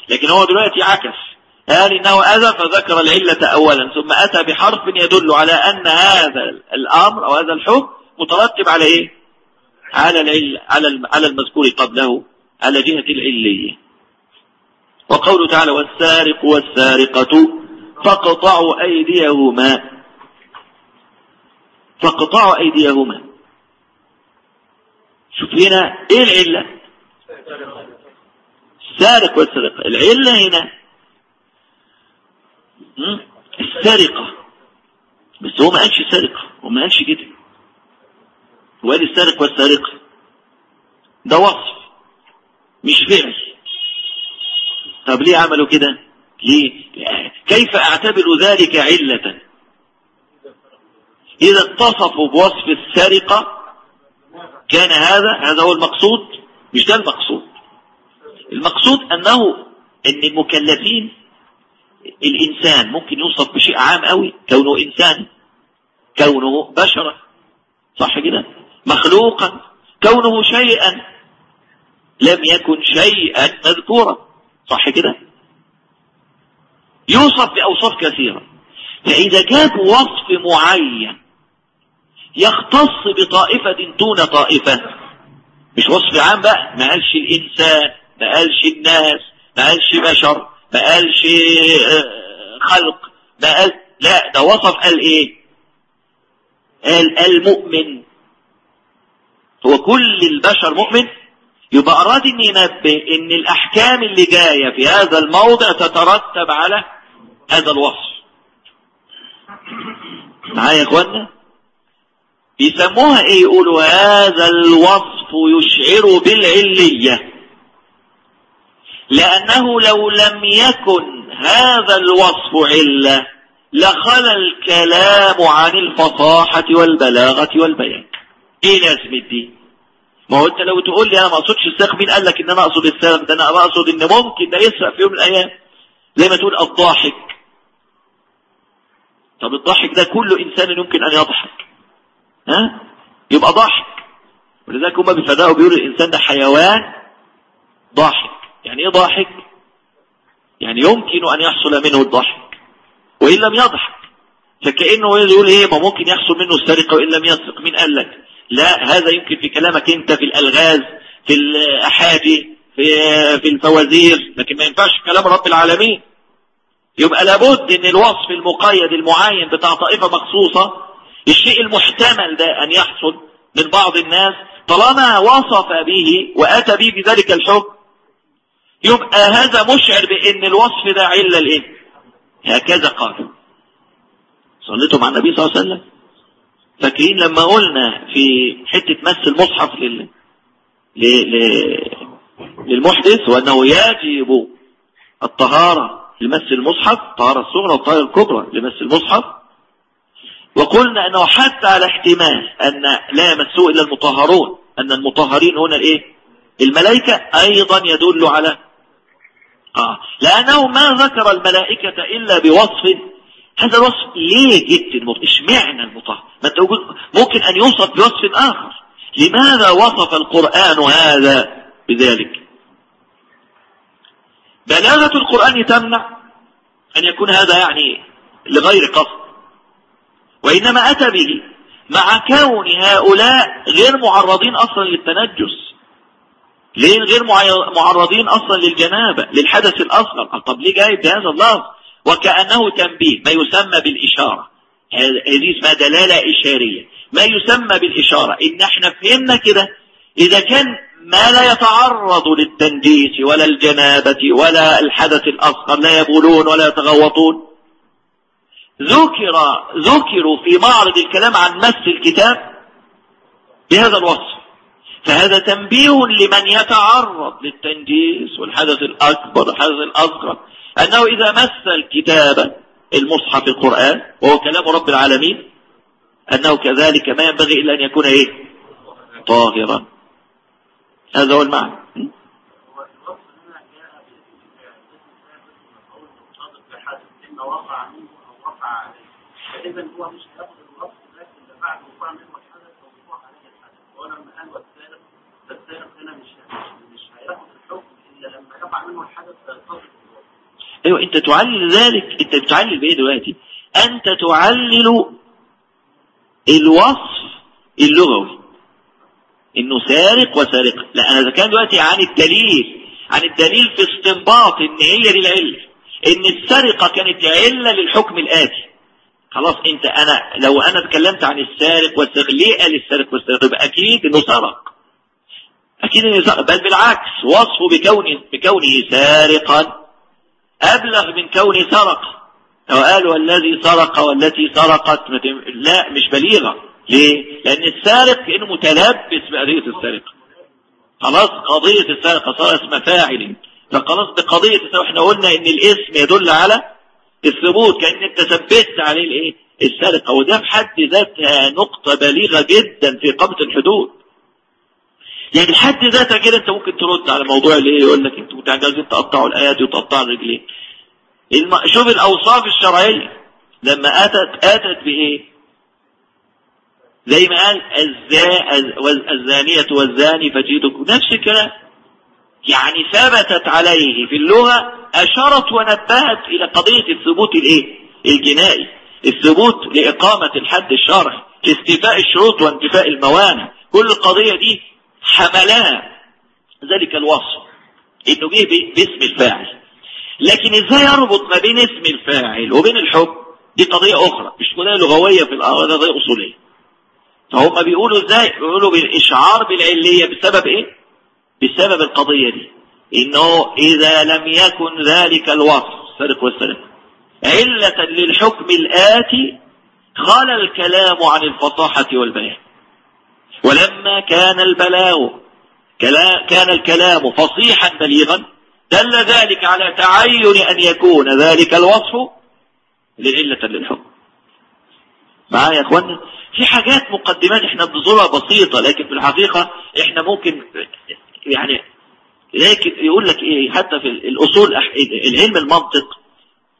لكن هو دلوقتي عكس. قال إنه أذى فذكر العلة أولا ثم أتى بحرف يدل على أن هذا الأمر أو هذا الحكم مترتب على إيه؟ على العل على على المذكور قبله على جهة العلية. وقوله تعالى والسارق والسارقة فاقطعوا أيديهما. فاقطعوا أيديهما. شوف هنا إيه العلة؟ السارق والسرقة العلة هنا السرقة. بس هو ما قالش سرقة هو ما قالش كده. هو قال السارق والسارقة ده وصف مش فعل. طب ليه عملوا كده؟ ليه؟ كيف أعتبر ذلك علة؟ إذا اتصفوا بوصف السرقة كان هذا هذا هو المقصود؟ مش ده المقصود. المقصود أنه إن المكلفين الإنسان ممكن يوصف بشيء عام قوي كونه إنسان كونه بشرا. صح كده؟ مخلوقا كونه شيئا. لم يكن شيئا مذكورا. صح كده؟ يوصف بأوصاف كثيرة. فإذا جاب وصف معين يختص بطائفة دون طائفة مش وصف عام بقى. ما قالش الإنسان ما قالش الناس ما قالش بشر. ما قالش خلق ما قال لا ده وصف قال إيه؟ قال المؤمن. هو كل البشر مؤمن؟ يبقى اراد ان ينبه إن الأحكام اللي جاية في هذا الموضع تترتب على هذا الوصف. معايا يا اخوانا بيسموها إيه؟ يقولوا هذا الوصف يشعر بالعلية. لأنه لو لم يكن هذا الوصف علة لخلى الكلام عن الفصاحة والبلاغة والبيان. إيه لازم دي ما هو أنت لو تقول لي أنا ما أقصدش السرق مين؟ قال لك إن أنا أقصد السرق ده أنا أقصد إن ممكن ده يسرق في يوم من الأيام. زي ما تقول الضاحك. طب الضحك ده كل إنسان يمكن أن يضحك. ها؟ يبقى ضحك ولذلك هم بيفدأوا بيقولوا الإنسان ده حيوان ضاحك. يعني إيه ضاحك؟ يعني يمكن أن يحصل منه الضحك وإن لم يضحك فكأنه يقول إيه ما ممكن يحصل منه السرقة وإن لم يسرق مين قال لك؟ لا هذا يمكن في كلامك أنت في الألغاز في الأحادي في, في الفوازير لكن ما ينفعش كلام رب العالمين. يبقى لابد إن الوصف المقيد المعين بتاع طائفة مخصوصة الشيء المحتمل ده أن يحصل من بعض الناس طالما وصف به وأتى به بذلك الحكم يبقى هذا مشعر بأن الوصف ده علة الايه هكذا قالوا صليتوا مع النبي صلى الله عليه وسلم. فاكرين لما قلنا في حتة مس المصحف لل... ل... ل... للمحدث وأنه يجب الطهارة لمس المصحف الطهارة الصغرى والطهارة الكبرى لمس المصحف. وقلنا أنه حتى على احتمال أن لا يمسه إلا المطهرون أن المطهرين هنا الإيه؟ الملائكة أيضا يدل على آه. لأنه ما ذكر الملائكة إلا بوصف. هذا الوصف ليه جبت المطهر إشمعنى المطهر ما ممكن أن يوصف بوصف آخر. لماذا وصف القرآن هذا بذلك؟ بلاغة القرآن تمنع أن يكون هذا يعني لغير قصد. وإنما أتى به مع كون هؤلاء غير معرضين أصلا للتنجس. ليه غير معرضين أصلا للجنابة للحدث الأصغر؟ طب ليه جايب بهذا اللفظ؟ وكأنه تنبيه ما يسمى بالإشارة. هذه اسمها دلالة إشارية. ما يسمى بالإشارة. إن إحنا فهمنا كده إذا كان ما لا يتعرض للتنجيس ولا الجنابة ولا الحدث الأصغر لا يبولون ولا يتغوطون. ذكر ذكروا في معرض الكلام عن مس الكتاب بهذا الوصف. فهذا تنبيه لمن يتعرض للتنجيس والحدث الأكبر والحدث الأصغر. أنه إذا مس الكتاب المصحف القرآن وهو كلام رب العالمين أنه كذلك ما ينبغي إلا أن يكون إيه؟ طاهرا. هذا هو المعنى. هو مش هياخد الوصف ده اللي بعد وقوع منه الحدث أو وقوع عليه الحدث ولما قال والسارق فالسارق هنا مش مش هياخد الحكم إلا لما يقع منه الحدث فيتصرف أيوه أنت تعلل ذلك أنت بتعلل بإيه دلوقتي؟ أنت تعلل الوصف اللغوي إنه سارق وسارقة. لا أنا كان دلوقتي عن الدليل عن الدليل في استنباط إن هي دي العلة إن السرقة كانت علة للحكم الآتي. خلاص أنت أنا لو أنا اتكلمت عن السارق والسارق ليه قال السارق والسارق يبقى أكيد إنه سرق. سرق بل بالعكس وصفه بكونه بكونه سارقا. أبلغ من كون سرق. لو قالوا الذي سرق والتي سرقت. لا مش بليغة. ليه؟ لأن السارق كأنه متلبس بقضية السرقة. خلاص قضية السرقة صار اسم فاعل فخلاص بقضية السرقة. إحنا قلنا إن الاسم يدل على الثبوت كأن أنت ثبتت عليه الإيه؟ السرقة. وده في حد ذاتها نقطة بليغة جدا في قبض الحدود. يعني لحد ذاتها كده انت ممكن ترد على موضوع اللي يقول لك أنتوا متعجزين تقطعوا الآيات وتقطعوا الرجلين. الم... شوف الأوصاف الشرعية. لما اتت أتت بإيه؟ زي ما قال الزا... الزانية والزاني فجيدكم نفس الكلام. يعني ثبتت عليه في اللغة أشارت ونبهت إلى قضية الثبوت الإيه؟ الجنائي. الثبوت لإقامة الحد الشرعي استيفاء الشروط وانتفاء الموانع. كل القضية دي حملها. ذلك الوصف. إنه جه باسم الفاعل. لكن إزاي يربط ما بين اسم الفاعل وبين الحكم؟ دي قضية أخرى. مش قضية لغوية في الأرض قضية أصولية. فهم بيقولوا إزاي؟ بيقولوا بالإشعار بالعلية. بسبب إيه؟ بسبب القضية دي. إنه إذا لم يكن ذلك الوصف. سرق والسرق علة للحكم الآتي خلى الكلام عن الفصاحة والبيان. ولما كان البلاغ كان الكلام فصيحا بليغا دل ذلك على تعين أن يكون ذلك الوصف لعلة للحكم. معايا يا اخوانا في حاجات مقدمات إحنا بنظرها بسيطة لكن في الحقيقة إحنا ممكن يعني لكن يقول لك إيه حتى في الأصول العلم المنطق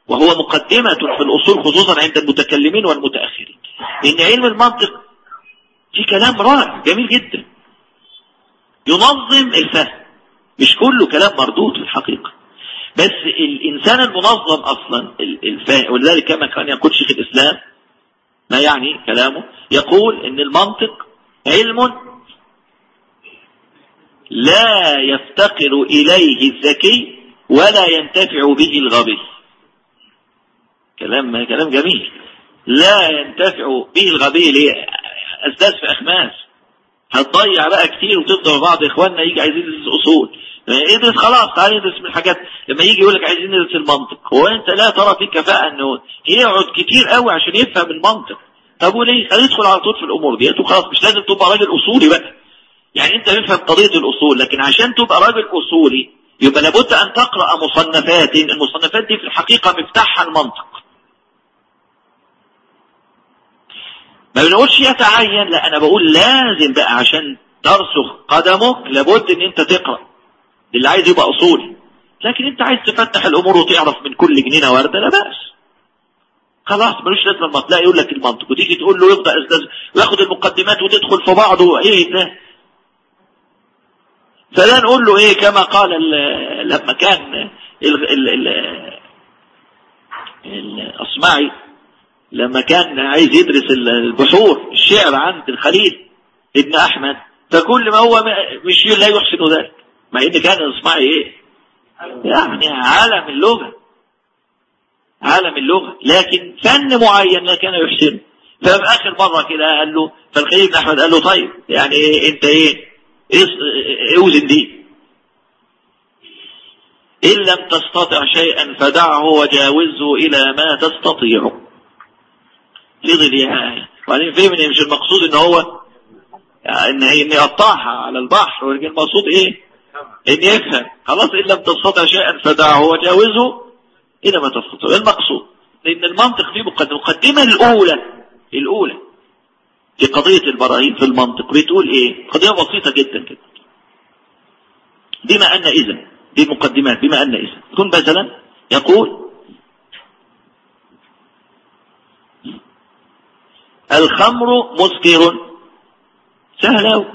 وهو مقدمة في الأصول خصوصا عند المتكلمين والمتأخرين إن علم المنطق في كلام رائع جميل جدا. ينظم الفهم. مش كله كلام مردود في الحقيقة. بس الإنسان المنظم أصلا الفهم ولذلك كما كان يقول شيخ الإسلام ما يعني كلامه؟ يقول إن المنطق علم لا يفتقر إليه الذكي ولا ينتفع به الغبي. كلام كلام جميل. لا ينتفع به الغبي ليه؟ أسداس في أخماس. هتضيع بقى كتير وتفضل بعض. إخواننا يجي عايزين يدرس أصول. ادرس خلاص تعالى ندرس من الحاجات. لما يجي يقول لك عايزين ندرس المنطق هو أنت لا ترى فيك كفاءة انه يقعد كتير قوي عشان يفهم المنطق. طب وليه؟ هندخل على طول في الأمور ديت وخلاص. مش لازم تبقى راجل أصولي بقى. يعني أنت تفهم قضية الأصول لكن عشان تبقى راجل أصولي يبقى لابد أن تقرأ مصنفات. المصنفات دي في الحقيقة مفتاحها المنطق. ما بنقولش يتعين لا أنا بقول لازم بقى عشان ترسخ قدمك لابد إن أنت تقرأ اللي عايز يبقى أصولي. لكن أنت عايز تفتح الأمور وتعرف من كل جنينة وردة لا بأس. خلاص ملوش لازمة تلاقي يقول لك المنطق وتيجي تقول له يبدا أستاذ وياخد المقدمات وتدخل في بعضه إيه ده؟ فلا نقول له إيه كما قال لما كان ال ال ال الأصمعي لما كان عايز يدرس البحور الشعر عند الخليل ابن أحمد فكل ما هو مش لا يحسن ذلك مع إن كان الاصمعي إيه؟ يعني عالم اللغة. عالم اللغة. لكن فن معين لا كان يحسنه ففي آخر مرة كده قال له فالخليل بن أحمد قال له طيب يعني إيه أنت إيه؟ أوزن دي. إن لم تستطع شيئا فدعه وجاوزه إلى ما تستطيع. فضل يعني. وبعدين فهم إن مش المقصود إن هو يعني إن يقطعها على البحر ولكن المقصود إيه؟ إن يفهم خلاص إن لم تستطع شيئا فدعه وجاوزه إلى ما تستطيع. المقصود. لأن المنطق فيه مقدمة. المقدمة الأولى الأولى في قضية البراهين في المنطق بتقول إيه؟ قضية بسيطة جدا كده بما أن إذا دي المقدمات بما أن إذا يكون مثلا يقول الخمر مسكر سهل أوي.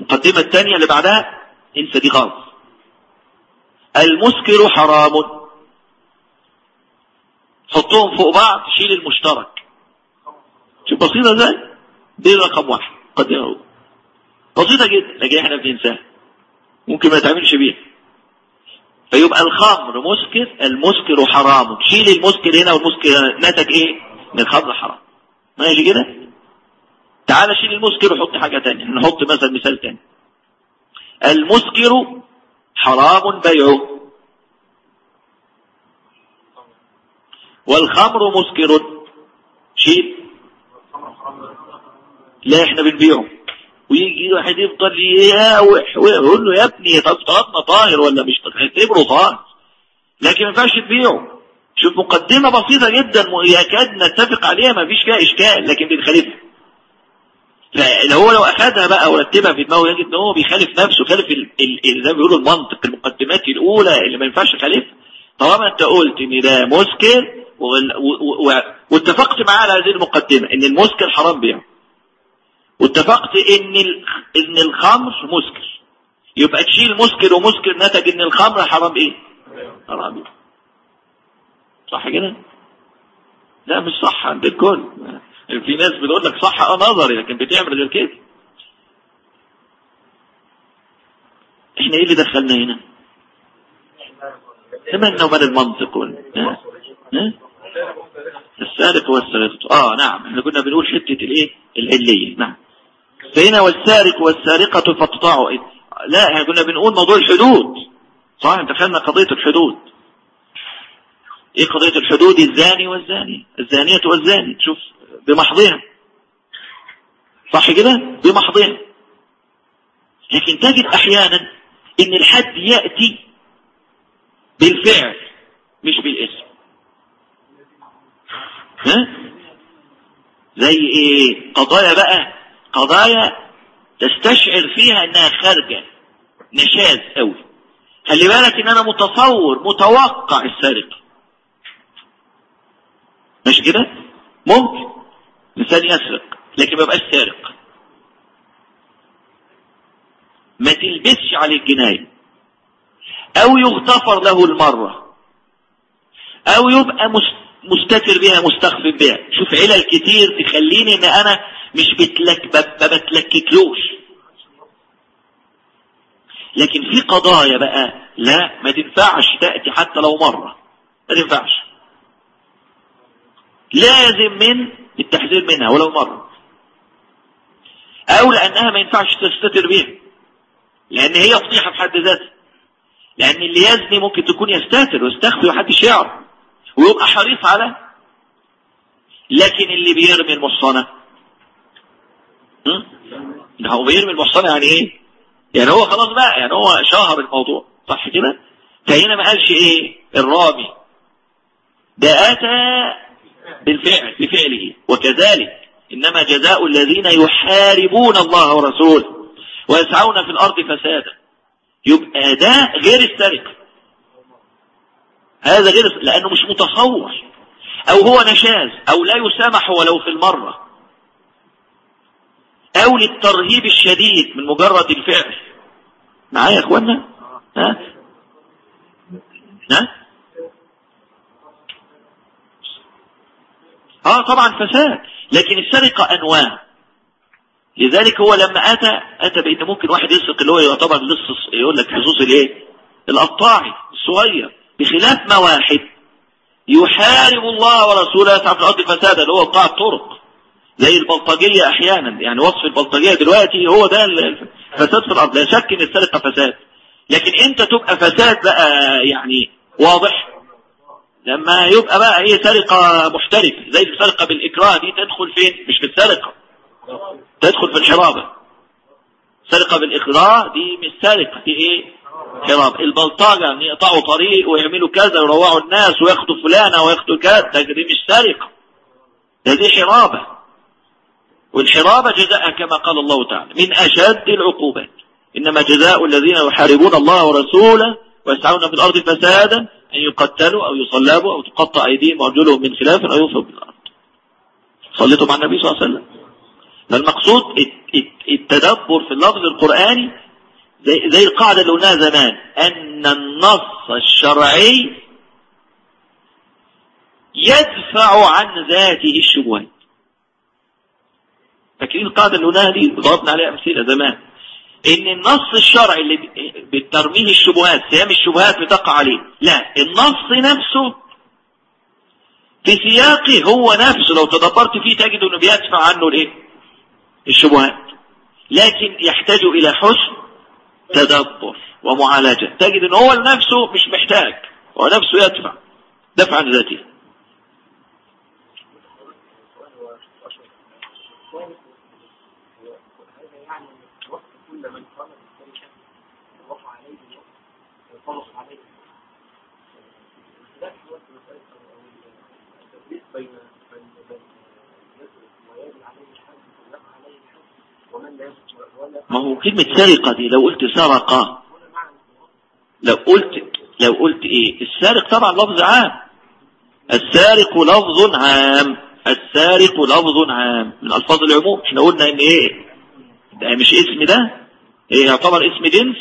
المقدمة الثانية اللي بعدها إنسى دي خالص. المسكر حرام. حطهم فوق بعض شيل المشترك. شوف بسيطة إزاي؟ دي رقم واحد. قد يهو بسيطة جدا لكن إحنا بننساها. ممكن ما تعملش بيها. فيبقى الخمر مسكر المسكر حرام. شيل المسكر هنا والمسكر نتج إيه؟ من الخمر حرام ماشي كده؟ تعال شيل المسكر وحط حاجة تانية. نحط مثلا مثال تاني. المسكر حرام بيعه. والخمر مسكر. شيء لا إحنا بنبيعه. ويجي واحد يفضل ويقول له يا ابني طب طلبنا طاهر ولا مش هتعتبره طاهر. لكن ما ينفعش تبيعه. شوف مقدمة بسيطة جدا يكاد نتفق عليها ما فيش فيها إشكال لكن بنخالفها فلو هو لو اخذها بقى ورتبها في دماغه يجد إن هو بيخالف نفسه خالف زي ما بيقولوا المنطق المقدمات الأولى اللي ما ينفعش يخالفها طالما أنت قلت إن ده مسكر واتفقت معاه على هذه المقدمة إن المسكر حرام بيعه واتفقت إن إن الخمر مسكر. يبقى تشيل مسكر ومسكر نتج إن الخمر حرام إيه حرام بيعه صح كده؟ لا مش صح عند الكل في ناس بتقول لك صح آه نظري لكن بتعمل غير كده. إحنا إيه اللي دخلنا هنا؟ تمنى ومن المنطق؟ ها؟ السارق والسارقة آه نعم. إحنا كنا بنقول حتة الإيه؟ العلية. نعم. فهنا والسارق والسارقة فاقطعوا؟ لا إحنا كنا بنقول موضوع الحدود. صح؟ دخلنا قضية الحدود. إيه قضية الحدود الزاني والزاني؟ الزانية والزاني شوف بمحضها صح كده؟ بمحضها لكن تجد أحيانا إن الحد يأتي بالفعل مش بالاسم. ها؟ زي إيه؟ قضايا بقى قضايا تستشعر فيها إنها خارجة نشاز قوي. خلي بالك إن أنا متصور متوقع السرقة. مش كده؟ ممكن. إنسان يسرق لكن ما يبقاش سارق. ما تلبسش عليه الجناية أو يغتفر له المرة. أو يبقى مستتر بها مستخفف بها شوف علل كتير تخليني إن أنا مش بتلك ما بتلككلوش. لكن في قضايا بقى لا ما تنفعش تأتي حتى لو مرة. ما تنفعش. لازم من التحذير منها ولو مرة. أو لأنها ما ينفعش تستتر بيها. لأن هي فضيحة في حد ذاتها. لأن اللي يزني ممكن تكون يستتر ويستخفي وحدش يعرف ويبقى حريص على. لكن اللي بيرمي المحصنة. ده هو بيرمي المحصنة يعني إيه؟ يعني هو خلاص بقى يعني هو شهر الموضوع. صح كده؟ فهنا ما قالش إيه؟ الرامي. ده أتى بالفعل بفعله. وكذلك إنما جزاء الذين يحاربون الله ورسوله ويسعون في الأرض فسادا. يبقى ده غير السرقة. هذا غير لأنه مش متصور. أو هو نشاز أو لا يسامح ولو في المرة. أو للترهيب الشديد من مجرد الفعل. معايا يا اخوانا ها؟ ها؟ آه طبعا فساد. لكن السرقة أنواع. لذلك هو لما أتى أتى بإن ممكن واحد يسرق اللي هو يعتبر لص يقول لك لصوص الإيه؟ القطاعي الصغير بخلاف ما واحد يحارب الله ورسوله. يسعى في الأرض فسادا اللي هو قطاع الطرق. زي البلطجية أحيانا. يعني وصف البلطجية دلوقتي هو ده الفساد في الأرض. لا شك إن السرقة فساد. لكن انت تبقى فساد بقى يعني واضح؟ لما يبقى بقى هي سرقة محترفة زي السرقة بالإكراه دي تدخل فين؟ مش في السرقة. تدخل في الحرابة. سرقة بالإكراه دي مش سرقة دي إيه؟ حرابة. البلطجة ان يقطعوا طريق ويعملوا كذا ويروعوا الناس وياخدوا فلانة وياخدوا كذا دي مش سرقة. دي حرابة. والحرابة جزاء كما قال الله تعالى من أشد العقوبات. إنما جزاء الذين يحاربون الله ورسوله ويسعون في الأرض فسادا أن يقتلوا أو يصلبوا أو تقطع أيديهم وأرجلهم من خلاف أو يوفوا بالأرض. صليتوا مع النبي صلى الله عليه وسلم. فالمقصود التدبر في اللفظ القرآني زي, زي القاعدة اللي قلناها زمان أن النص الشرعي يدفع عن ذاته الشبهات. فاكرين القاعدة اللي قلناها دي؟ ضربنا عليها أمثلة زمان. إن النص الشرعي اللي بالترميه الشبهات سيام الشبهات بتقع عليه. لا النص نفسه في سياقه هو نفسه. لو تدبرت فيه تجد إنه بيدفع عنه الإيه؟ الشبهات. لكن يحتاج إلى حسن تدبر ومعالجة. تجد ان هو نفسه مش محتاج هو نفسه يدفع. دفع عن ذاته ما هو كلمة سرقة دي؟ لو قلت سرقة لو قلت لو قلت إيه؟ السارق طبعا لفظ عام. السارق لفظ عام. السارق لفظ عام. من ألفاظ العموم إحنا قلنا إن إيه؟ ده مش اسم ده. إيه يعتبر اسم جنس؟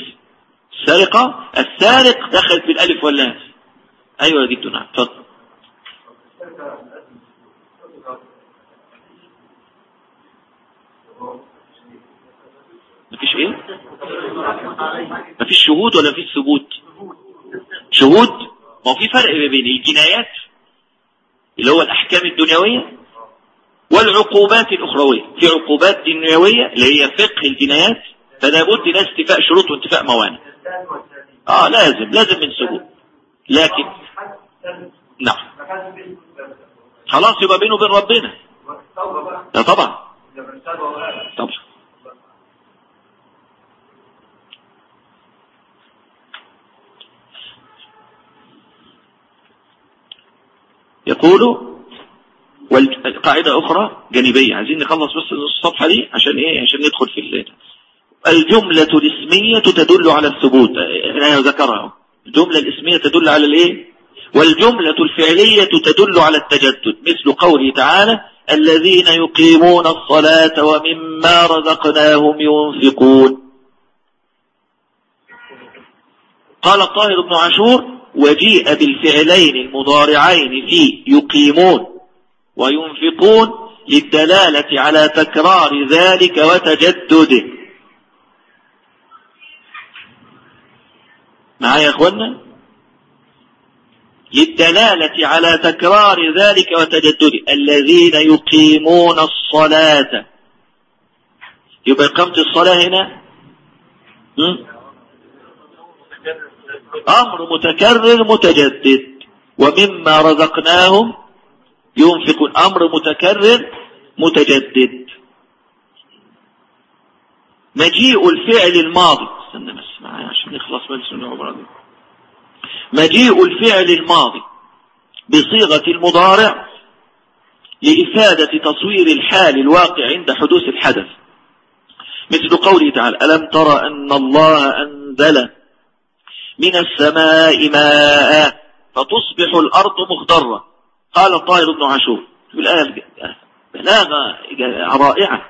سرقة السارق دخلت بالالف واللام. أيوه يا دكتور نعم اتفضل مفيش إيه؟ مفيش شهود ولا مفيش ثبوت؟ شهود؟ ما في فرق بين الجنايات اللي هو الأحكام الدنيوية والعقوبات الأخروية. في عقوبات دنيوية اللي هي فقه الجنايات فلا بد لا استيفاء شروط وانتفاء موانع. آه لازم لازم من ثبوت. لكن نعم. خلاص يبقى بينه وبين ربنا. لا طبعا. طبعا. يقول والقاعدة أخرى جانبية. عايزين نخلص بس الصفحة دي عشان إيه؟ عشان ندخل في الليل الجملة الاسمية تدل على الثبوت. أنا ذكرها. الجملة الاسمية تدل على الإيه؟ والجملة الفعلية تدل على التجدد. مثل قوله تعالى الذين يقيمون الصلاة ومما رزقناهم ينفقون. قال الطاهر بن عاشور وجيء بالفعلين المضارعين في يقيمون وينفقون للدلالة على تكرار ذلك وتجدده. معايا يا اخوانا للدلالة على تكرار ذلك وتجدده الذين يقيمون الصلاة. يبقى إقامة الصلاة هنا؟ أمر متكرر متجدد. ومما رزقناهم ينفقون أمر متكرر متجدد. مجيء الفعل الماضي. استنى بس. عشان نخلص بس من العبارة دي مجيء الفعل الماضي بصيغة المضارع لإفادة تصوير الحال الواقع عند حدوث الحدث. مثل قوله تعالى ألم ترى أن الله أنزل من السماء ماء فتصبح الأرض مخضرة؟ قال الطاهر بن عاشور. في الآية بلاغة رائعة.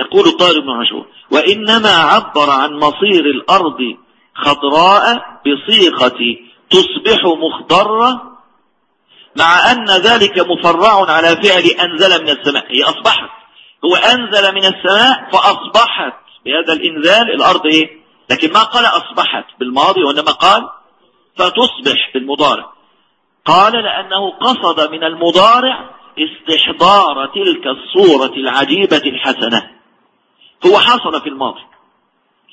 يقول الطاهر بن عاشور وإنما عبر عن مصير الأرض خضراء بصيغة تصبح مخضرة مع أن ذلك مفرع على فعل أنزل من السماء هي أصبحت. هو أنزل من السماء فأصبحت. بهذا الإنزال الأرض إيه؟ لكن ما قال أصبحت بالماضي وإنما قال فتصبح بالمضارع قال لأنه قصد من المضارع استحضار تلك الصورة العجيبة الحسنة. هو حصل في الماضي.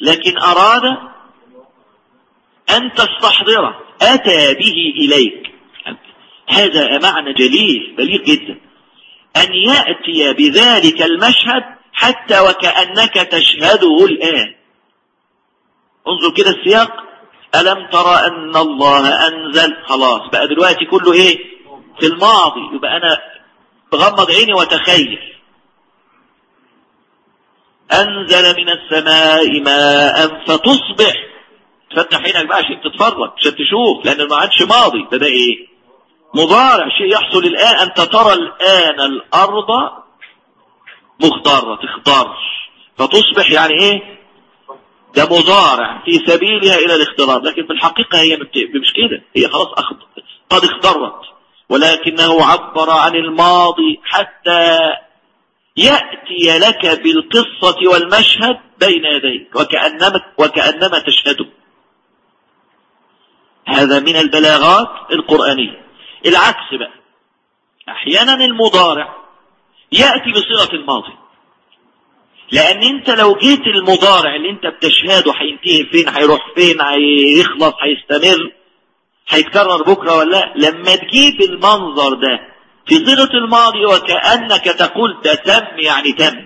لكن أراد أن تستحضره أتى به إليك. هذا معنى جليل بليغ جدا. أن يأتي بذلك المشهد حتى وكأنك تشهده الآن. انظر كده السياق. ألم ترى أن الله أنزل؟ خلاص بقى دلوقتي كله إيه؟ في الماضي. يبقى أنا بغمض عيني وتخيل. أنزل من السماء ماء فتصبح. تفتح عينك بقى عشان تتفرج عشان تشوف لأن ما عادش ماضي. ده ده إيه؟ مضارع شيء يحصل الآن. أنت ترى الآن الأرض مخضرة تخضر فتصبح يعني إيه؟ ده مضارع في سبيلها إلى الاخضرار لكن في الحقيقة هي مش كده هي خلاص أخضر قد اخضرت ولكنه عبر عن الماضي حتى يأتي لك بالقصة والمشهد بين يديك وكأنما, وكأنما تشهده هذا من البلاغات القرآنية. العكس بقى. أحيانا المضارع يأتي بصيغة الماضي. لأن أنت لو جيت المضارع اللي أنت بتشهده هينتهي فين؟ هيروح فين؟ هيخلص؟ هيستمر؟ هيتكرر بكرة ولا لأ؟ لما تجيب المنظر ده في صيغة الماضي وكأنك تقول ده تم يعني تم.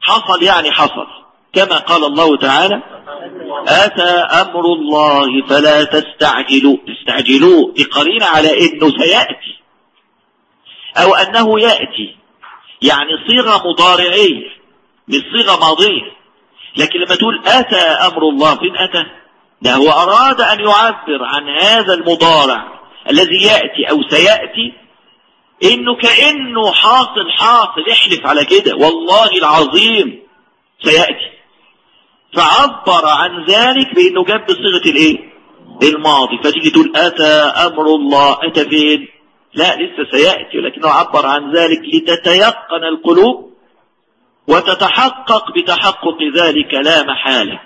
حصل يعني حصل. كما قال الله تعالى أتى أمر الله فلا تستعجلوا. تستعجلوا بقرين على إنه سيأتي. أو أنه يأتي. يعني صيغة مضارعية مش صيغة ماضية. لكن لما تقول أتى أمر الله فين أتى؟ ده هو أراد أن يعبر عن هذا المضارع الذي يأتي أو سيأتي إنه كأنه حاصل حاصل احلف على كده. والله العظيم سيأتي. فعبر عن ذلك بأنه جاب بصيغة الإيه؟ الماضي. فتيجي تقول أتى أمر الله؟ أتى فين؟ لا لسه سيأتي. ولكنه عبر عن ذلك لتتيقن القلوب وتتحقق بتحقق ذلك لا محالة.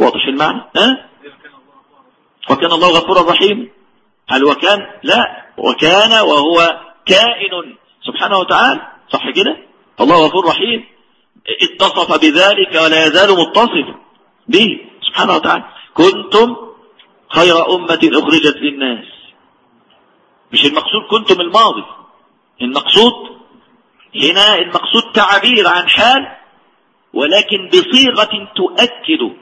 واضح المعنى؟ ها؟ وكان الله غفورا رحيما هل وكان؟ لا. وكان وهو كائن. سبحانه وتعالى صح كده؟ الله غفور رحيم. اتصف بذلك ولا يزال متصف به. سبحانه وتعالى. كنتم خير أمة أخرجت للناس. مش المقصود كنتم الماضي. المقصود هنا المقصود تعبير عن حال ولكن بصيغة تؤكد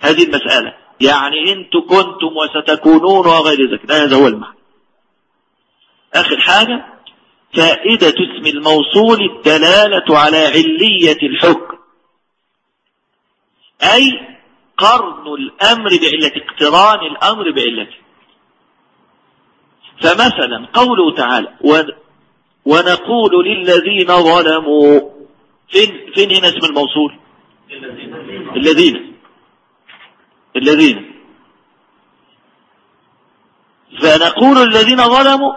هذه المسألة. يعني أنتم كنتم وستكونون وغير ذلك. هذا هو المعنى. آخر حاجة. فائدة اسم الموصول الدلالة على علية الحكم. أي قرن الأمر بعلة اقتران الأمر بعلته فمثلا قوله تعالى ونقول للذين ظلموا فين, فين هنا اسم الموصول؟ الذين. الذين. فنقول الذين ظلموا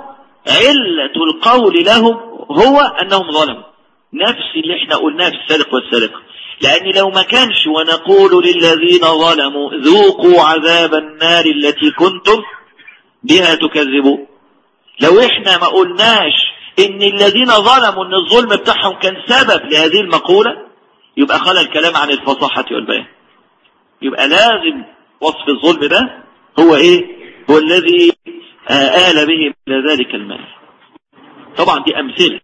علة القول لهم هو أنهم ظلموا. نفس اللي إحنا قلناه في السرق والسرقة. لأن لو ما كانش ونقول للذين ظلموا ذوقوا عذاب النار التي كنتم بها تكذبوا لو إحنا ما قلناش إن الذين ظلموا إن الظلم بتاعهم كان سبب لهذه المقولة يبقى خلى الكلام عن الفصاحة والبيان. يبقى لازم وصف الظلم ده هو إيه؟ هو الذي آل به إلى ذلك المال. طبعا دي أمثلة.